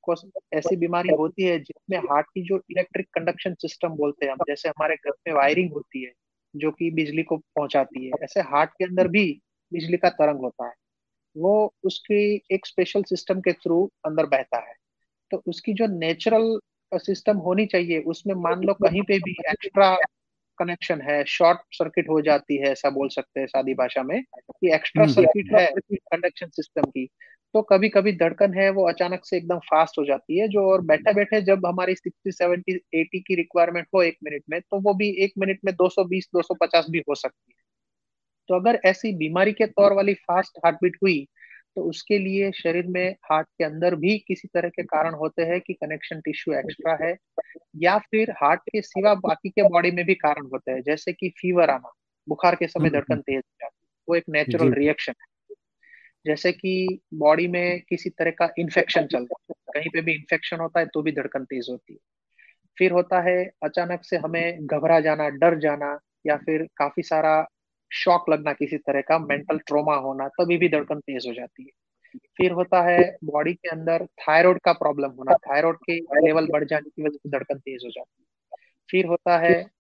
ऐसी बीमारी होती है जिसमें हार्ट की जो इलेक्ट्रिक कंडक्शन सिस्टम बोलते हैं हम जैसे हमारे घर में वायरिंग होती है जो कि बिजली को पहुंचाती है ऐसे हार्ट के अंदर भी बिजली का तरंग होता है। वो उसकी एक स्पेशल सिस्टम के थ्रू अंदर बहता है। तो उसकी जो नेचुरल सिस्टम होनी चाहिए उसमें मान लो कहीं पे भी एक्स्ट्रा कनेक्शन है शॉर्ट सर्किट हो जाती है ऐसा बोल सकते हैं सादी भाषा में कि एक्स्ट्रा सर्किट है कंडक्शन सिस्टम की तो कभी कभी धड़कन है वो अचानक से एकदम फास्ट हो जाती है जो और बैठे बैठे जब हमारी सिक्सटी सेवेंटी एटी की रिक्वायरमेंट हो एक मिनट में तो वो भी एक मिनट में 220 250 भी हो सकती है। तो अगर ऐसी बीमारी के तौर वाली फास्ट हार्ट बीट हुई तो उसके लिए शरीर में हार्ट के अंदर भी किसी तरह के कारण होते हैं कि कनेक्शन टिश्यू एक्स्ट्रा है या फिर हार्ट के सिवा बाकी के बॉडी में भी कारण होते हैं जैसे कि फीवर आना बुखार के समय हम्म, धड़कन तेज हो जाती है वो एक नेचुरल रिएक्शन है। जैसे कि बॉडी में किसी तरह का इन्फेक्शन चल रहा है कहीं पे भी इन्फेक्शन होता है तो भी धड़कन तेज होती है। फिर होता है अचानक से हमें घबरा जाना डर जाना या फिर काफ़ी सारा शॉक लगना किसी तरह का मेंटल ट्रोमा होना तभी भी धड़कन तेज हो जाती है। फिर होता है बॉडी के अंदर थायराइड का प्रॉब्लम होना थायराइड के लेवल बढ़ जाने की वजह से धड़कन तेज हो जाती है। फिर होता है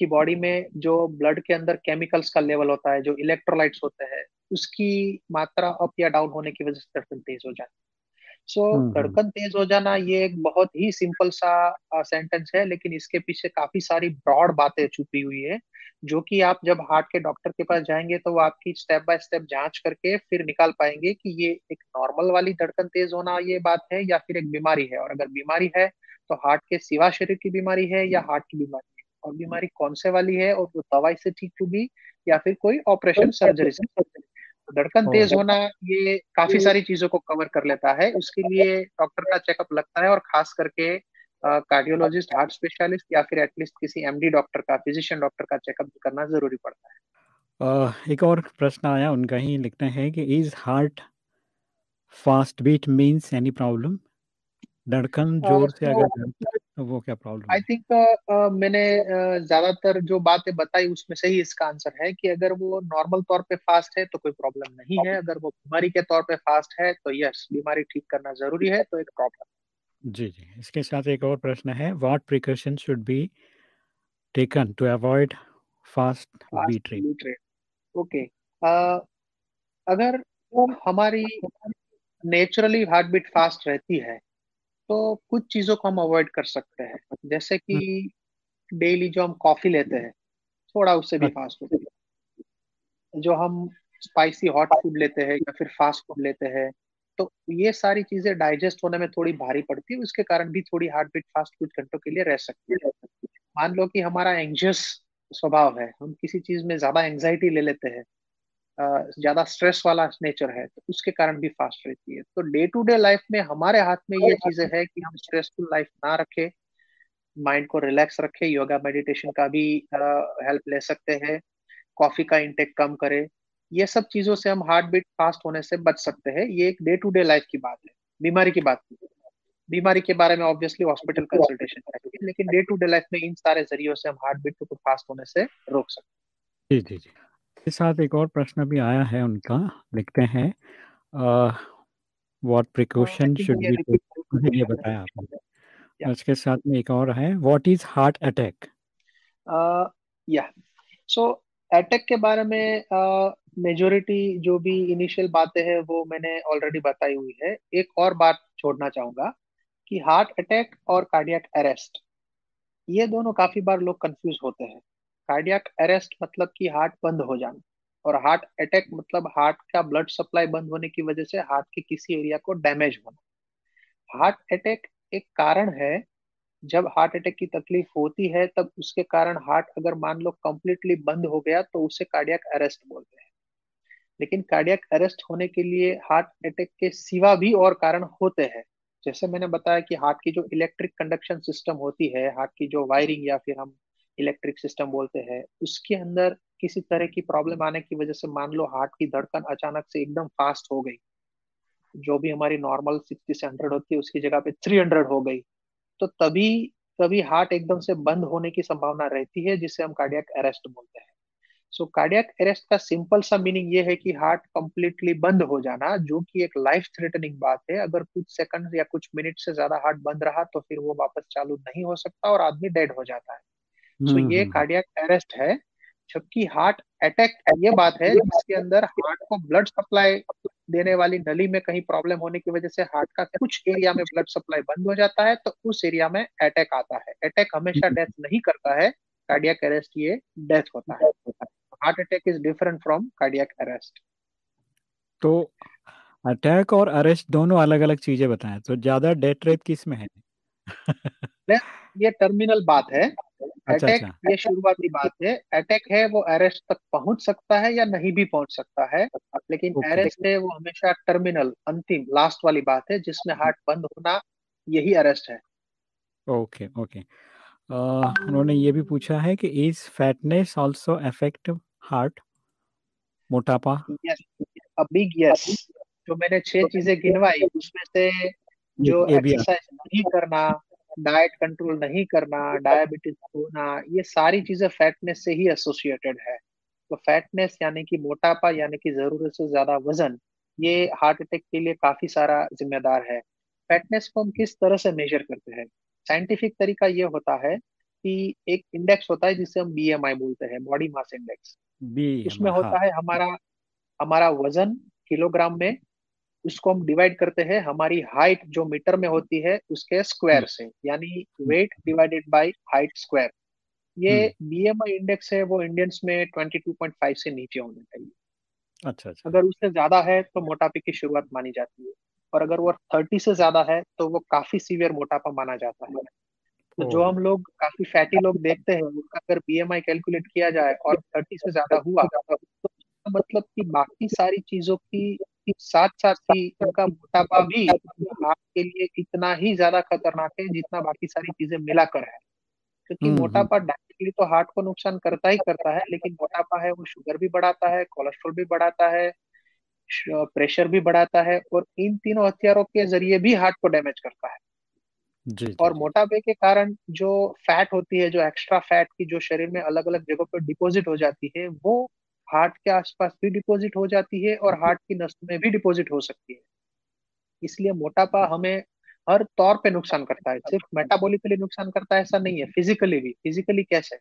कि बॉडी में जो ब्लड के अंदर केमिकल्स का लेवल होता है जो इलेक्ट्रोलाइट्स होते हैं उसकी मात्रा अप या डाउन होने की वजह से धड़कन तेज हो जाती है। सो so, हम्म, हम्म। धड़कन तेज हो जाना ये एक बहुत ही सिंपल सा सेंटेंस है लेकिन इसके पीछे काफ़ी सारी ब्रॉड बातें छुपी हुई है जो कि आप जब हार्ट के डॉक्टर के पास जाएँगे तो वो आपकी स्टेप बाय स्टेप जाँच करके फिर निकाल पाएँगे कि ये एक नॉर्मल वाली धड़कन तेज होना ये बात है या फिर एक बीमारी है। और अगर बीमारी है तो हार्ट के सिवा शरीर की बीमारी है या हार्ट की बीमारी है? और बीमारी कौन से वाली है और वो दवाई से ठीक होगी या फिर कोई ऑपरेशन सर्जरी से? धड़कन तेज होना ये काफ़ी सारी चीज़ों को कवर कर लेता है। उसके लिए डॉक्टर का चेकअप लगता है और खास करके कार्डियोलॉजिस्ट हार्ट स्पेशलिस्ट या फिर एटलीस्ट किसी एमडी डॉक्टर का फिजिशियन डॉक्टर का चेकअप करना ज़रूरी पड़ता है। एक और प्रश्न आया उनका ही लिखना है कि is heart fast beat means any problem धड़कन ज़ोर से अगर तो वो क्या प्रॉब्लम आई थिंक uh, मैंने ज़्यादातर जो बातें बताई उसमें से ही इसका आंसर है कि अगर वो नॉर्मल तौर पे फास्ट है तो कोई प्रॉब्लम नहीं है। अगर वो बीमारी के तौर पे फास्ट है तो यस बीमारी ठीक करना ज़रूरी है तो एक प्रॉब्लम जी, जी। इसके साथ एक और प्रश्न है what precaution should be taken to avoid fast beat rate? Okay अगर हमारी नेचुरली हार्ट बीट फास्ट रहती है तो कुछ चीज़ों को हम अवॉइड कर सकते हैं। जैसे कि डेली जो हम कॉफ़ी लेते हैं थोड़ा उससे भी फास्ट होती है। जो हम स्पाइसी हॉट फ़ूड लेते हैं या फिर फास्ट फ़ूड लेते हैं तो ये सारी चीज़ें डाइजेस्ट होने में थोड़ी भारी पड़ती है। उसके कारण भी थोड़ी हार्ट बीट फास्ट कुछ घंटों के लिए रह सकती है। मान लो कि हमारा एंजियस स्वभाव है हम किसी चीज़ में ज़्यादा एंजाइटी ले लेते हैं ज़्यादा स्ट्रेस वाला नेचर है तो उसके कारण भी फास्ट रहती है। तो डे टू डे लाइफ में हमारे हाथ में ये चीज़ें है कि हम स्ट्रेसफुल लाइफ ना रखें माइंड को रिलैक्स रखें योगा मेडिटेशन का भी हेल्प ले सकते हैं कॉफ़ी का इंटेक कम करें। ये सब चीज़ों से हम हार्ट बीट फास्ट होने से बच सकते हैं। ये एक डे टू डे लाइफ की बात है बीमारी की बात नहीं बीमारी के बारे में ऑब्वियसली हॉस्पिटल कंसल्टेशन करेंगे लेकिन डे टू डे लाइफ में इन सारे जरियों से हम हार्ट बीट को फास्ट होने से रोक सकते हैं। जी जी जी। के साथ एक और प्रश्न भी आया है उनका लिखते हैं। व्हाट प्रिकॉशन शुड बी ये बताया आपने। उसके साथ में एक और है व्हाट इज़ हार्ट अटैक या सो अटैक के बारे में मेजोरिटी जो भी इनिशियल बातें हैं वो मैंने ऑलरेडी बताई हुई है। एक और बात छोड़ना चाहूँगा कि हार्ट अटैक और कार्डियक अरेस्ट ये दोनों काफ़ी बार लोग कंफ्यूज होते हैं। कार्डियक अरेस्ट मतलब कि हार्ट बंद हो जाना। और हार्ट अटैक मतलब हार्ट का ब्लड सप्लाई बंद होने की वजह से हार्ट के किसी एरिया को डैमेज होना। हार्ट अटैक एक कारण है, जब हार्ट अटैक की तकलीफ़ होती है, तब उसके कारण हार्ट अगर मान लो कंप्लीटली बंद हो गया तो उसे कार्डियक अरेस्ट बोलते हैं। लेकिन कार्डियक अरेस्ट होने के लिए हार्ट अटैक के सिवा भी और कारण होते हैं। जैसे मैंने बताया कि हार्ट की जो इलेक्ट्रिक कंडक्शन सिस्टम होती है हार्ट की जो वायरिंग या फिर हम इलेक्ट्रिक सिस्टम बोलते हैं, उसके अंदर किसी तरह की प्रॉब्लम आने की वजह से मान लो हार्ट की धड़कन अचानक से एकदम फास्ट हो गई। जो भी हमारी नॉर्मल सिक्सटी से हंड्रेड होती है, उसकी जगह पे थ्री हंड्रेड हो गई। तो तभी कभी हार्ट एकदम से बंद होने की संभावना रहती है, जिसे हम कार्डियक अरेस्ट बोलते हैं। सो कार्डियक अरेस्ट का सिंपल सा मीनिंग ये है कि हार्ट कंप्लीटली बंद हो जाना, जो कि एक लाइफ थ्रेटनिंग बात है। अगर कुछ सेकंड या कुछ मिनट से ज़्यादा हार्ट बंद रहा तो फिर वो वापस चालू नहीं हो सकता और आदमी डेड हो जाता है। सो ये कार्डियक हम्म, अरेस्ट हम्म। है जबकि हार्ट अटैक ये बात है जिसके अंदर हार्ट को ब्लड सप्लाई देने वाली नली में कहीं प्रॉब्लम होने की वजह से हार्ट का कुछ एरिया में ब्लड सप्लाई बंद हो जाता है तो उस एरिया में अटैक आता है। अटैक हमेशा डेथ नहीं करता है कार्डियक अरेस्ट ये डेथ होता है। Heart attack is different from cardiac arrest तो अटैक और अरेस्ट दोनों अलग अलग चीज़ें बताएँ तो ज़्यादा डेथ रेट किसमें है? ये टर्मिनल बात है। अच्छा, अटैक अच्छा। ये शुरुआती बात है। अटैक है वो अरेस्ट तक पहुँच सकता है या नहीं भी पहुँच सकता है। लेकिन अरेस्ट है वो हमेशा टर्मिनल अंतिम लास्ट वाली बात है जिसमें हार्ट बंद होना यही अरेस्ट है। ओके ओके उन्होंने ये भी पूछा है कि is fatness also affect heart मोटापा? यस अ बिग यस जो मैंने छह चीज़ें गिनवाई उसमें से जो एक्सरसाइज नहीं करना डाइट कंट्रोल नहीं करना डायबिटीज़ होना ये सारी चीज़ें फैटनेस से ही एसोसिएटेड है। तो फैटनेस यानी कि मोटापा यानी कि ज़रूरत से ज़्यादा वज़न ये हार्ट अटैक के लिए काफ़ी सारा जिम्मेदार है। फैटनेस को हम किस तरह से मेजर करते हैं? साइंटिफिक तरीका ये होता है कि एक इंडेक्स होता है जिसे हम बीएमआई बोलते हैं बॉडी मास इंडेक्स उसमें होता हाँ। है हमारा हमारा वज़न किलोग्राम में उसको हम डिवाइड करते हैं हमारी हाइट जो मीटर में होती है उसके स्क्वायर हम्म। से यानी weight divided by height square ये बीएमआई हम्म। इंडेक्स है वो इंडियंस में 22.5 से नीचे होना चाहिए। अच्छा अच्छा। अगर उससे ज़्यादा है तो मोटापे की शुरुआत मानी जाती है। और अगर वो 30 से ज़्यादा है तो वो काफ़ी सीवियर मोटापा माना जाता है। तो जो हम लोग काफ़ी फैटी लोग देखते हैं उनका अगर बीएमआई कैलकुलेट किया जाए और 30 से ज़्यादा हुआ तो मतलब कि बाकी सारी चीज़ों की साथ साथ ही उनका मोटापा भी हार्ट के लिए इतना ही ज़्यादा खतरनाक है जितना बाकी सारी चीज़ें मिलाकर है। क्योंकि हम्म, मोटापा डायरेक्टली हम्म। तो हार्ट को नुकसान करता ही करता है लेकिन मोटापा है वो शुगर भी बढ़ाता है कोलेस्ट्रॉल भी बढ़ाता है प्रेशर भी बढ़ाता है और इन तीनों हथियारों के ज़रिए भी हार्ट को डैमेज करता है। जी, और मोटापे के कारण जो फैट होती है जो एक्स्ट्रा फैट की जो शरीर में अलग अलग जगहों पर डिपॉजिट हो जाती है वो हार्ट के आसपास भी डिपॉजिट हो जाती है और हार्ट की नसों में भी डिपॉजिट हो सकती है। इसलिए मोटापा हमें हर तौर पे नुकसान करता है सिर्फ़ मेटाबॉलिकली नुकसान करता है ऐसा नहीं है फिजिकली भी फिजिकली कैसे?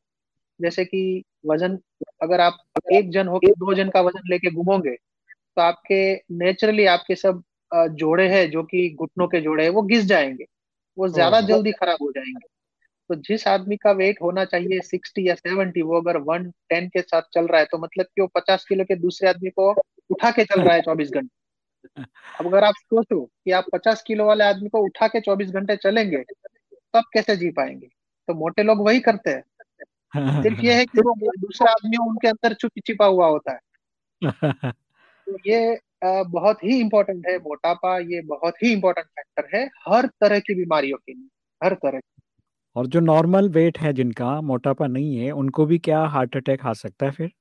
जैसे कि वज़न अगर आप एक जन हो दो जन का वज़न लेके घूमोगे तो आपके नेचुरली आपके सब जोड़े हैं जो कि घुटनों के जोड़े हैं वो घिस जाएँगे वो ज़्यादा जल्दी खराब हो जाएँगे। तो जिस आदमी का वेट होना चाहिए सिक्सटी या सेवेंटी, वो अगर वन टेन के साथ चल रहा है तो मतलब कि वो पचास किलो के दूसरे आदमी को उठा के चल रहा है चौबीस घंटे। अब अगर आप सोचो कि आप पचास किलो वाले आदमी को उठा के चौबीस घंटे चलेंगे, तब कैसे जी पाएँगे? तो मोटे लोग वही करते हैं। सिर्फ़ ये है कि वो दूसरा आदमी उनके अंदर छुपी छिपा हुआ होता है। तो ये बहुत ही इम्पोर्टेंट है। मोटापा ये बहुत ही इम्पोर्टेंट फैक्टर है हर तरह की बीमारियों के लिए। हर तरह की और जो नॉर्मल वेट है जिनका मोटापा नहीं है उनको भी क्या हार्ट अटैक आ सकता है फिर?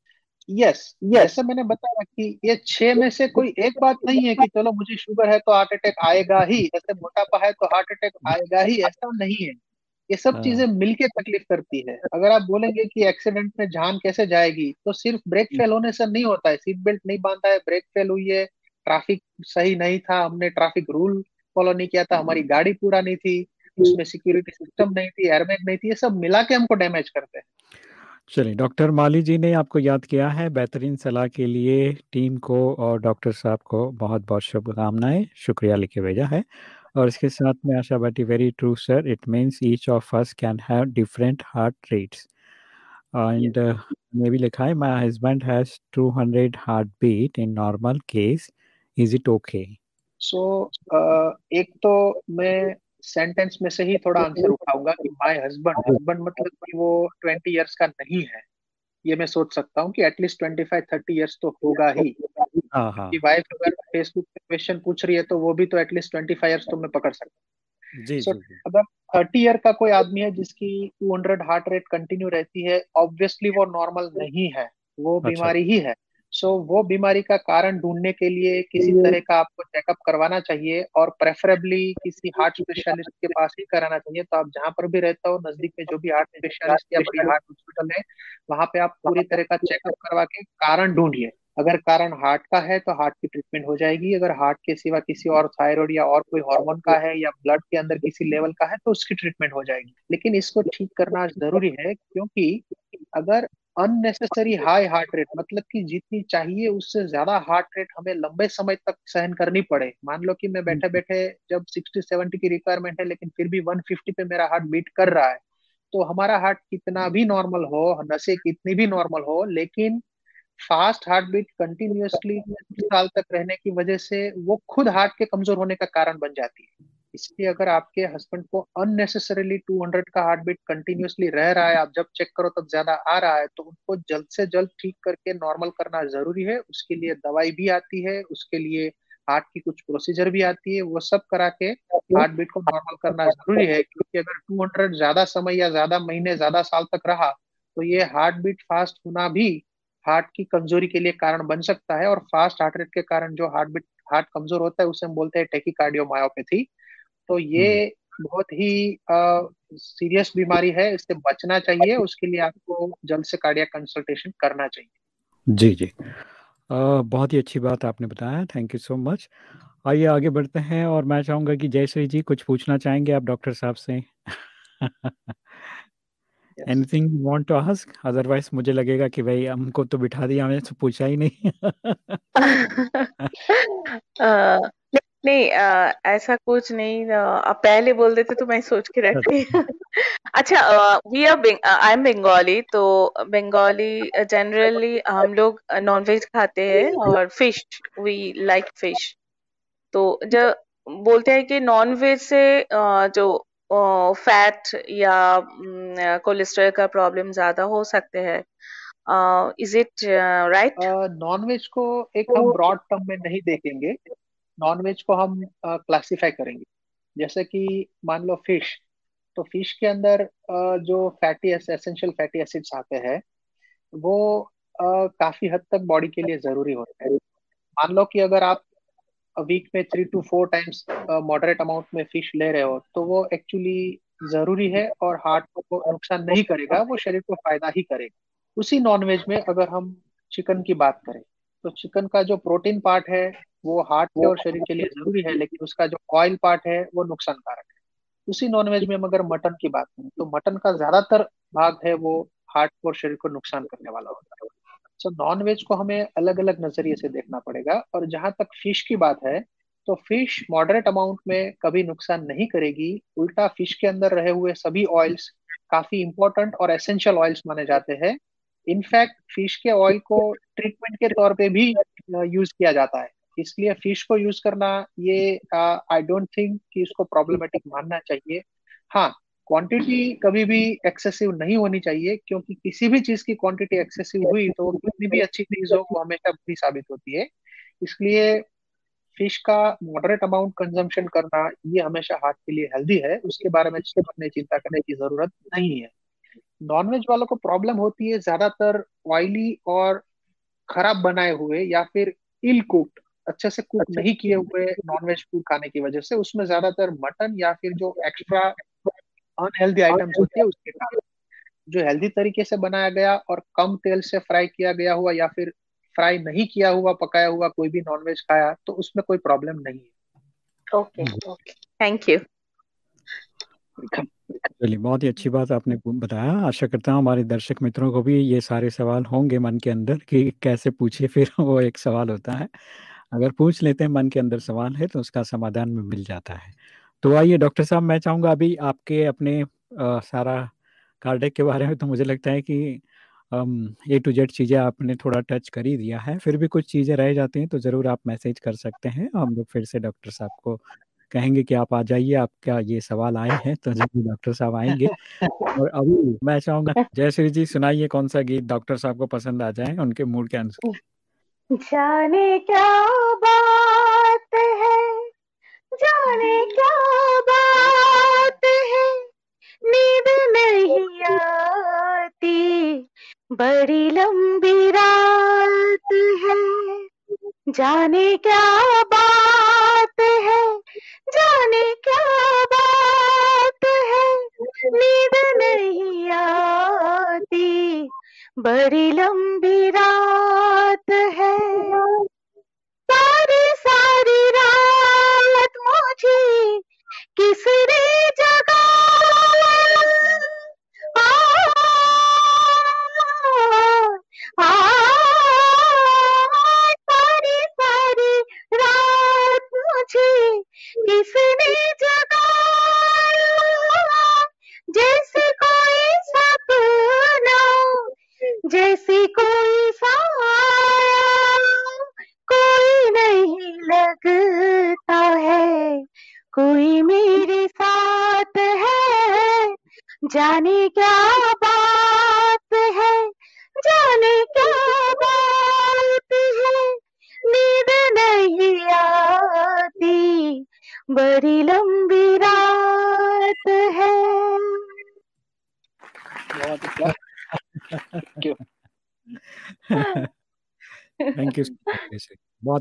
Yes yes, yes. मैंने बताया कि ये छह में से कोई एक बात नहीं है कि चलो मुझे शुगर है तो हार्ट अटैक आएगा ही ऐसे मोटापा है तो हार्ट अटैक आएगा ही ऐसा नहीं है। ये सब हाँ। चीज़ें मिलके तकलीफ़ करती है। अगर आप बोलेंगे कि एक्सीडेंट में जान कैसे जाएगी तो सिर्फ़ ब्रेक फेल होने से नहीं होता है। सीट बेल्ट नहीं बांधा है ब्रेक फेल हुई है ट्रैफ़िक सही नहीं था हमने ट्रैफ़िक रूल फॉलो नहीं किया था हमारी गाड़ी पूरा नहीं थी उसमें सिक्योरिटी सिस्टम नहीं थी एयरबैग नहीं थी ये सब मिला के हमको डैमेज करते हैं। चलिए डॉक्टर माली जी ने आपको याद किया है बेहतरीन सलाह के लिए टीम को और डॉक्टर साहब को बहुत बहुत शुभकामनाएँ शुक्रिया लिखे भेजा है। और इसके साथ में Asha Bati very true sir it means each of us can have different heart rates and मे भी लिखा है my husband has 200 heart beat in normal case is it okay so एक तो मैं सेंटेंस में से ही थोड़ा आंसर उठाऊँगा कि माय हस्बैंड हस्बैंड मतलब कि वो ट्वेंटी इयर्स का नहीं है। ये मैं सोच सकता हूँ कि at least twenty five thirty years तो होगा ही। हाँ, हाँ। कि वाइफ अगर फेसबुक पे क्वेश्चन पूछ रही है तो वो भी तो एटलीस्ट ट्वेंटी फाइव ईयर्स तो मैं पकड़ सकता हूँ। so, अगर थर्टी ईयर का कोई आदमी है जिसकी two hundred heart rate continue रहती है ऑब्वियसली वो नॉर्मल नहीं है वो अच्छा। बीमारी ही है। सो so, वो बीमारी का कारण ढूँढने के लिए किसी तरह का आपको चेकअप करवाना चाहिए और प्रेफरेबली किसी हार्ट स्पेशलिस्ट के पास ही कराना चाहिए। तो आप जहाँ पर भी रहता हो नज़दीक में जो भी हार्ट स्पेशलिस्ट या बड़ी हार्ट हॉस्पिटल है वहाँ पे आप पूरी तरह का चेकअप करवा के कारण ढूंढिए। अगर कारण हार्ट का है तो हार्ट की ट्रीटमेंट हो जाएगी। अगर हार्ट के सिवा किसी और थायराइड या और कोई हार्मोन का है या ब्लड के अंदर किसी लेवल का है तो उसकी ट्रीटमेंट हो जाएगी। लेकिन इसको ठीक करना ज़रूरी है क्योंकि अगर अननेसेसरी हाई हार्ट रेट मतलब कि जितनी चाहिए उससे ज़्यादा हार्ट रेट हमें लंबे समय तक सहन करनी पड़े। मान लो कि मैं बैठे बैठे जब 60 70 की रिक्वायरमेंट है लेकिन फिर भी 150 पे मेरा हार्ट बीट कर रहा है तो हमारा हार्ट कितना भी नॉर्मल हो नशे कितनी भी नॉर्मल हो लेकिन फास्ट हार्ट बीट कंटिन्यूसली साल तक रहने की वजह से वो खुद हार्ट के कमज़ोर होने का कारण बन जाती है। इसलिए अगर आपके हस्बैंड को अननेसेसरीली 200 का हार्ट बीट कंटिन्यूसली रह रहा है, आप जब चेक करो तब ज़्यादा आ रहा है तो उनको जल्द से जल्द ठीक करके नॉर्मल करना ज़रूरी है। उसके लिए दवाई भी आती है, उसके लिए हार्ट की कुछ प्रोसीजर भी आती है, वो सब करा के हार्ट बीट को नॉर्मल करना ज़रूरी है, क्योंकि अगर 200 ज़्यादा समय या ज़्यादा महीने, ज़्यादा साल तक रहा तो ये हार्ट बीट फास्ट होना भी हार्ट की कमज़ोरी के लिए कारण बन सकता है, और फास्ट हार्ट रेट के कारण जो हार्ट बीट हार्ट कमज़ोर होता है, उसे हम बोलते हैं टेकिकार्डियोमायोपैथी तो ये हम्म। बहुत ही सीरियस बीमारी है इससे बचना चाहिए उसके लिए आपको जल्द से कार्डिया कंसल्टेशन करना चाहिए। जी जी। आ, बहुत ही अच्छी बात आपने बताया थैंक यू सो मच आइए आगे बढ़ते हैं और मैं चाहूँगा कि जयश्री जी कुछ पूछना चाहेंगे आप डॉक्टर साहब से? Anything you want to ask otherwise मुझे लगेगा कि भाई हमको तो बिठा दिया हमने तो पूछा ही नहीं। uh, नहीं आ, ऐसा कुछ नहीं आप पहले बोल देते तो मैं सोच के रखती अच्छा we are I am Bengali तो बंगाली जनरली हम लोग नॉन वेज खाते हैं और फ़िश वी लाइक फ़िश तो जब बोलते हैं कि नॉन वेज से जो फैट या कोलेस्ट्रॉल का प्रॉब्लम ज़्यादा हो सकते हैं। Is it right non veg को एक हम ब्रॉड टर्म में नहीं देखेंगे। नॉन वेज को हम क्लासिफाई करेंगे। जैसे कि मान लो फ़िश तो फ़िश के अंदर जो फैटी एसेंशियल फैटी एसिड्स आते हैं, वो काफ़ी हद तक बॉडी के लिए ज़रूरी होते हैं। मान लो कि अगर आप वीक में three two four times moderate amount में फ़िश ले रहे हो तो वो एक्चुअली ज़रूरी है और हार्ट को नुकसान नहीं करेगा, वो शरीर को फ़ायदा ही करेगा। उसी नॉन वेज में अगर हम चिकन की बात करें तो चिकन का जो प्रोटीन पार्ट है, वो हार्ट के और शरीर के लिए ज़रूरी है, लेकिन उसका जो ऑयल पार्ट है, वो नुकसान कारक है। उसी नॉन वेज में अगर मटन की बात करें तो मटन का ज़्यादातर भाग है, वो हार्ट और शरीर को नुकसान करने वाला होता है। सो नॉन वेज को हमें अलग अलग नज़रिए से देखना पड़ेगा, और जहाँ तक फ़िश की बात है तो फ़िश मॉडरेट अमाउंट में कभी नुकसान नहीं करेगी। उल्टा फ़िश के अंदर रहे हुए सभी ऑयल्स काफ़ी इंपॉर्टेंट और एसेंशियल ऑयल्स माने जाते हैं। इनफैक्ट फ़िश के ऑयल को ट्रीटमेंट के तौर पे भी यूज़ किया जाता है। इसलिए फ़िश को यूज़ करना, ये आई डोंट थिंक कि इसको प्रॉब्लमेटिक मानना चाहिए। हाँ क्वांटिटी कभी भी एक्सेसिव नहीं होनी चाहिए, क्योंकि किसी भी चीज़ की क्वांटिटी एक्सेसिव हुई तो कितनी भी अच्छी चीज़ हो, वो हमेशा बुरी साबित होती है। इसलिए फ़िश का मॉडरेट अमाउंट कंजम्पशन करना, ये हमेशा हार्ट के लिए हेल्दी है। उसके बारे में चिंता करने की ज़रूरत नहीं है। नॉनवेज वालों को प्रॉब्लम होती है ज़्यादातर ऑयली और खराब बनाए हुए या फिर इल कुक्ड अच्छे से कुक अच्छा। नहीं किए हुए नॉनवेज फ़ूड खाने की वजह से उसमें ज़्यादातर मटन या फिर जो एक्स्ट्रा अनहेल्दी आइटम्स होती है उसके कारण। जो हेल्दी तरीके से बनाया गया और कम तेल से फ्राई किया गया हुआ या फिर फ्राई नहीं किया हुआ पकाया हुआ कोई भी नॉनवेज खाया तो उसमें कोई प्रॉब्लम नहीं है। ओके ओके थैंक यू चलिए बहुत ही अच्छी बात आपने बताया। आशा करता हूँ हमारे दर्शक मित्रों को भी ये सारे सवाल होंगे मन के अंदर कि कैसे पूछे फिर वो एक सवाल होता है। अगर पूछ लेते हैं मन के अंदर सवाल है तो उसका समाधान में मिल जाता है। तो आइए डॉक्टर साहब मैं चाहूँगा अभी आपके अपने आ, सारा कार्डेक के बारे में तो मुझे लगता है कि ए टू जेड चीज़ें आपने थोड़ा टच कर ही दिया है। फिर भी कुछ चीज़ें रह जाती हैं तो ज़रूर आप मैसेज कर सकते हैं। हम लोग फिर से डॉक्टर साहब को कहेंगे कि आप आ जाइए आपका ये सवाल आए हैं? तो जब डॉक्टर साहब आएँगे। और अभी मैं चाहूँगा, जयश्री जी सुनाइए कौन सा गीत डॉक्टर साहब को पसंद आ जाए, उनके मूड के अनुसार। जाने क्या बात है, जाने क्या बात है, नींद नहीं आती, बड़ी लंबी रात है। जाने क्या बात जाने क्या बात है? नींद नहीं आती। बड़ी लंबी रात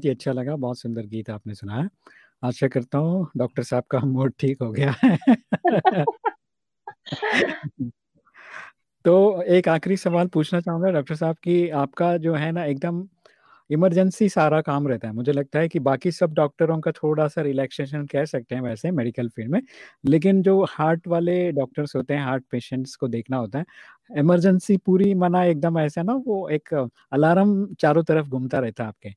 बहुत ही अच्छा लगा, बहुत सुंदर गीत आपने सुनाया। आशा करता हूँ डॉक्टर साहब का मूड ठीक हो गया है। तो एक आखिरी सवाल पूछना चाहूँगा डॉक्टर साहब कि आपका जो है ना एकदम इमरजेंसी सारा काम रहता है। मुझे लगता है कि बाकी सब डॉक्टरों का थोड़ा सा रिलैक्सेशन कह सकते हैं वैसे मेडिकल फ़ील्ड में, लेकिन जो हार्ट वाले डॉक्टर्स होते हैं, हार्ट पेशेंट्स को देखना होता है, इमरजेंसी पूरी मना एकदम ऐसा ना वो एक अलार्म चारों तरफ़ घूमता रहता है आपके।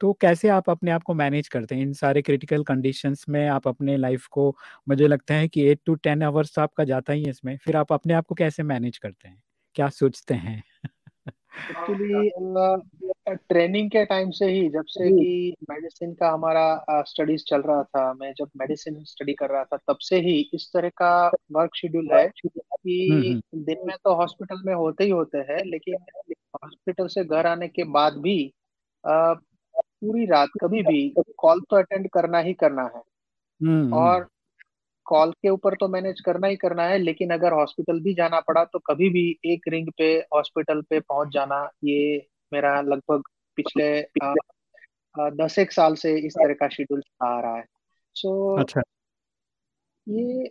तो कैसे आप अपने आप को मैनेज करते हैं? इन सारे क्रिटिकल कंडीशंस में आप अपने लाइफ को मुझे लगता है कि एट टू टेन आवर्स तो आपका जाता ही है इसमें। फिर आप अपने आप को कैसे मैनेज करते हैं? क्या सोचते हैं? एक्चुअली ट्रेनिंग के टाइम से ही जब से कि मेडिसिन का हमारा स्टडीज़ चल रहा था मैं जब मेडिसिन स्टडी कर रहा था तब से ही इस तरह का वर्क शेड्यूल है कि दिन में तो हॉस्पिटल में होते ही होते हैं लेकिन हॉस्पिटल से घर आने के बाद भी अ, पूरी रात कभी भी कॉल तो अटेंड करना ही करना है। और कॉल के ऊपर तो मैनेज करना ही करना है लेकिन अगर हॉस्पिटल भी जाना पड़ा तो कभी भी एक रिंग पे हॉस्पिटल पे पहुँच जाना ये मेरा लगभग पिछले आ, आ, दस एक साल से इस तरह का शेड्यूल आ रहा है। सो so, अच्छा। ये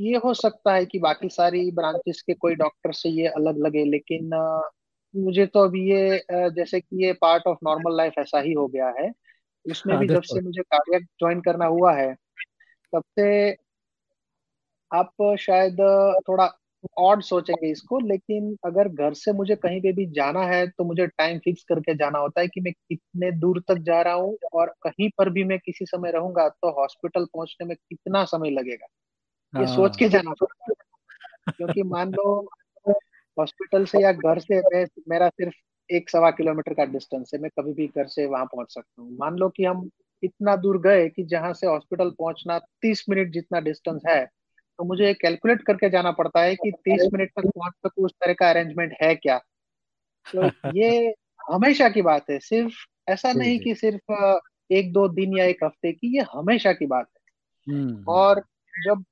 ये हो सकता है कि बाकी सारी ब्रांचेस के कोई डॉक्टर से ये अलग लगे लेकिन मुझे तो अभी ये जैसे कि ये पार्ट ऑफ़ नॉर्मल लाइफ ऐसा ही हो गया है। उसमें भी जब से मुझे कार्डियक ज्वाइन करना हुआ है तब से आप शायद थोड़ा ऑड सोचेंगे इसको लेकिन अगर घर से मुझे कहीं पे भी जाना है तो मुझे टाइम फिक्स करके जाना होता है कि मैं कितने दूर तक जा रहा हूँ और कहीं पर भी मैं किसी समय रहूँगा तो हॉस्पिटल पहुँचने में कितना समय लगेगा? ये सोच के जाना पड़ता है क्योंकि मान लो हॉस्पिटल से या घर से मैं मेरा सिर्फ़ एक सवा किलोमीटर का डिस्टेंस है मैं कभी भी घर से वहाँ पहुँच सकता हूँ। मान लो कि हम इतना दूर गए कि जहाँ से हॉस्पिटल पहुँचना तीस मिनट जितना डिस्टेंस है तो मुझे कैलकुलेट करके जाना पड़ता है कि तीस मिनट तक पहुँच तक उस तरह का अरेंजमेंट है क्या? तो ये हमेशा की बात है सिर्फ़ ऐसा नहीं कि सिर्फ़ एक दो दिन या एक हफ़्ते की ये हमेशा की बात है। और जब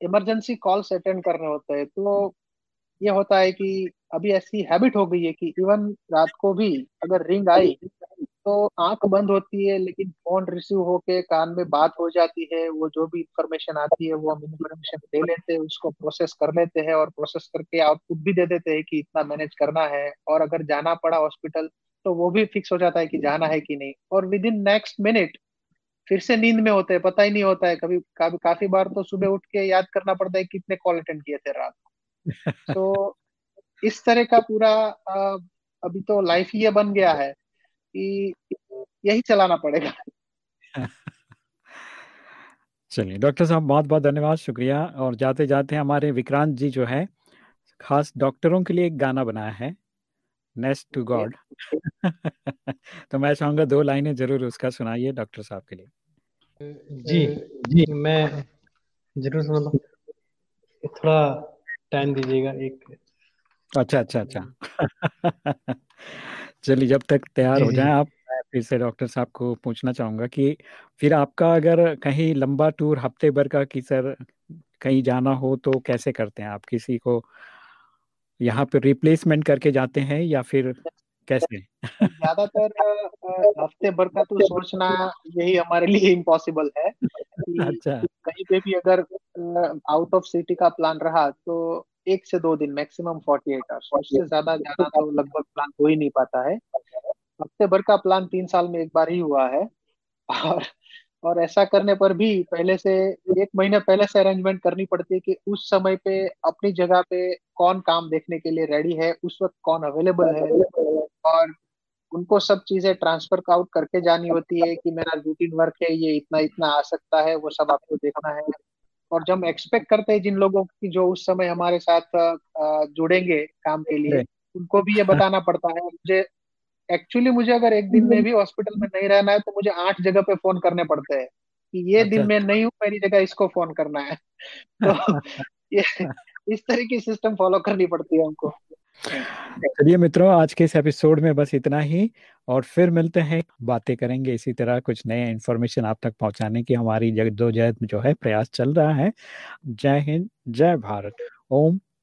इमरजेंसी कॉल्स अटेंड करने होते हैं तो ये होता है कि अभी ऐसी हैबिट हो गई है कि इवन रात को भी अगर रिंग आई तो आँख बंद होती है, लेकिन फ़ोन रिसीव होके कान में बात हो जाती है, वो जो भी इंफॉर्मेशन आती है, वो हम इंफॉर्मेशन ले लेते हैं, उसको प्रोसेस कर लेते हैं और प्रोसेस करके आउटपुट भी दे देते हैं कि इतना मैनेज करना है। और अगर जाना पड़ा हॉस्पिटल तो वो भी फिक्स हो जाता है कि जाना है कि नहीं। और विद इन नेक्स्ट मिनट फिर से नींद में होते हैं, पता ही नहीं होता है। कभी काफ़ी बार तो सुबह उठ के याद करना पड़ता है कितने कॉल अटेंड किए थे रात को। तो इस तरह का पूरा अभी तो लाइफ ही ये बन गया है कि यही चलाना पड़ेगा। चलिए डॉक्टर साहब बहुत बहुत धन्यवाद शुक्रिया। और जाते जाते हमारे विक्रांत जी जो है खास डॉक्टरों के लिए एक गाना बनाया है नेस्ट टू गॉड तो मैं चाहूँगा दो लाइनें ज़रूर उसका सुनाइए डॉक्टर साहब के लिए। जी जी। मैं ज़रूर सुना थोड़ा टाइम दीजिएगा एक अच्छा अच्छा अच्छा। चलिए जब तक तैयार हो जाए आप फिर से डॉक्टर साहब को पूछना चाहूँगा कि फिर आपका अगर कहीं लंबा टूर हफ़्ते भर का कि सर कहीं जाना हो तो कैसे करते हैं आप? किसी को यहाँ पे रिप्लेसमेंट करके जाते हैं या फिर कैसे? ज़्यादातर हफ़्ते भर का तो सोचना यही हमारे लिए इम्पॉसिबल है अच्छा। कहीं पे भी अगर आउट ऑफ़ सिटी का प्लान रहा तो एक से दो दिन मैक्सिमम फोर्टी एट आवर्स उससे ज़्यादा जाना तो लगभग प्लान हो ही नहीं पाता है। हफ़्ते भर का प्लान तीन साल में एक बार ही हुआ है। और और ऐसा करने पर भी पहले से एक महीने पहले से अरेंजमेंट करनी पड़ती है कि उस समय पे अपनी जगह पे कौन काम देखने के लिए रेडी है उस वक्त कौन अवेलेबल है और उनको सब चीज़ें ट्रांसफ़र आउट करके जानी होती है कि मेरा रूटीन वर्क है ये इतना इतना आ सकता है वो सब आपको देखना है। और जब एक्सपेक्ट करते हैं जिन लोगों की जो उस समय हमारे साथ जुड़ेंगे काम के लिए उनको भी ये बताना पड़ता है। मुझे एक्चुअली मुझे अगर एक दिन में भी हॉस्पिटल में नहीं रहना है तो मुझे आठ जगह पे फ़ोन करने पड़ते हैं। कि ये अच्छा। दिन में नहीं हूँ मेरी जगह इसको फ़ोन करना है। तो ये इस तरह की सिस्टम फॉलो करनी पड़ती है हमको। चलिए मित्रों आज के इस एपिसोड में बस इतना ही और फिर मिलते हैं बातें करेंगे इसी तरह कुछ नए इन्फॉर्मेशन आप तक पहुँचाने की। हमारी जगदोजहद जो है प्रयास चल रहा है। जय हिंद जय भारत। ओम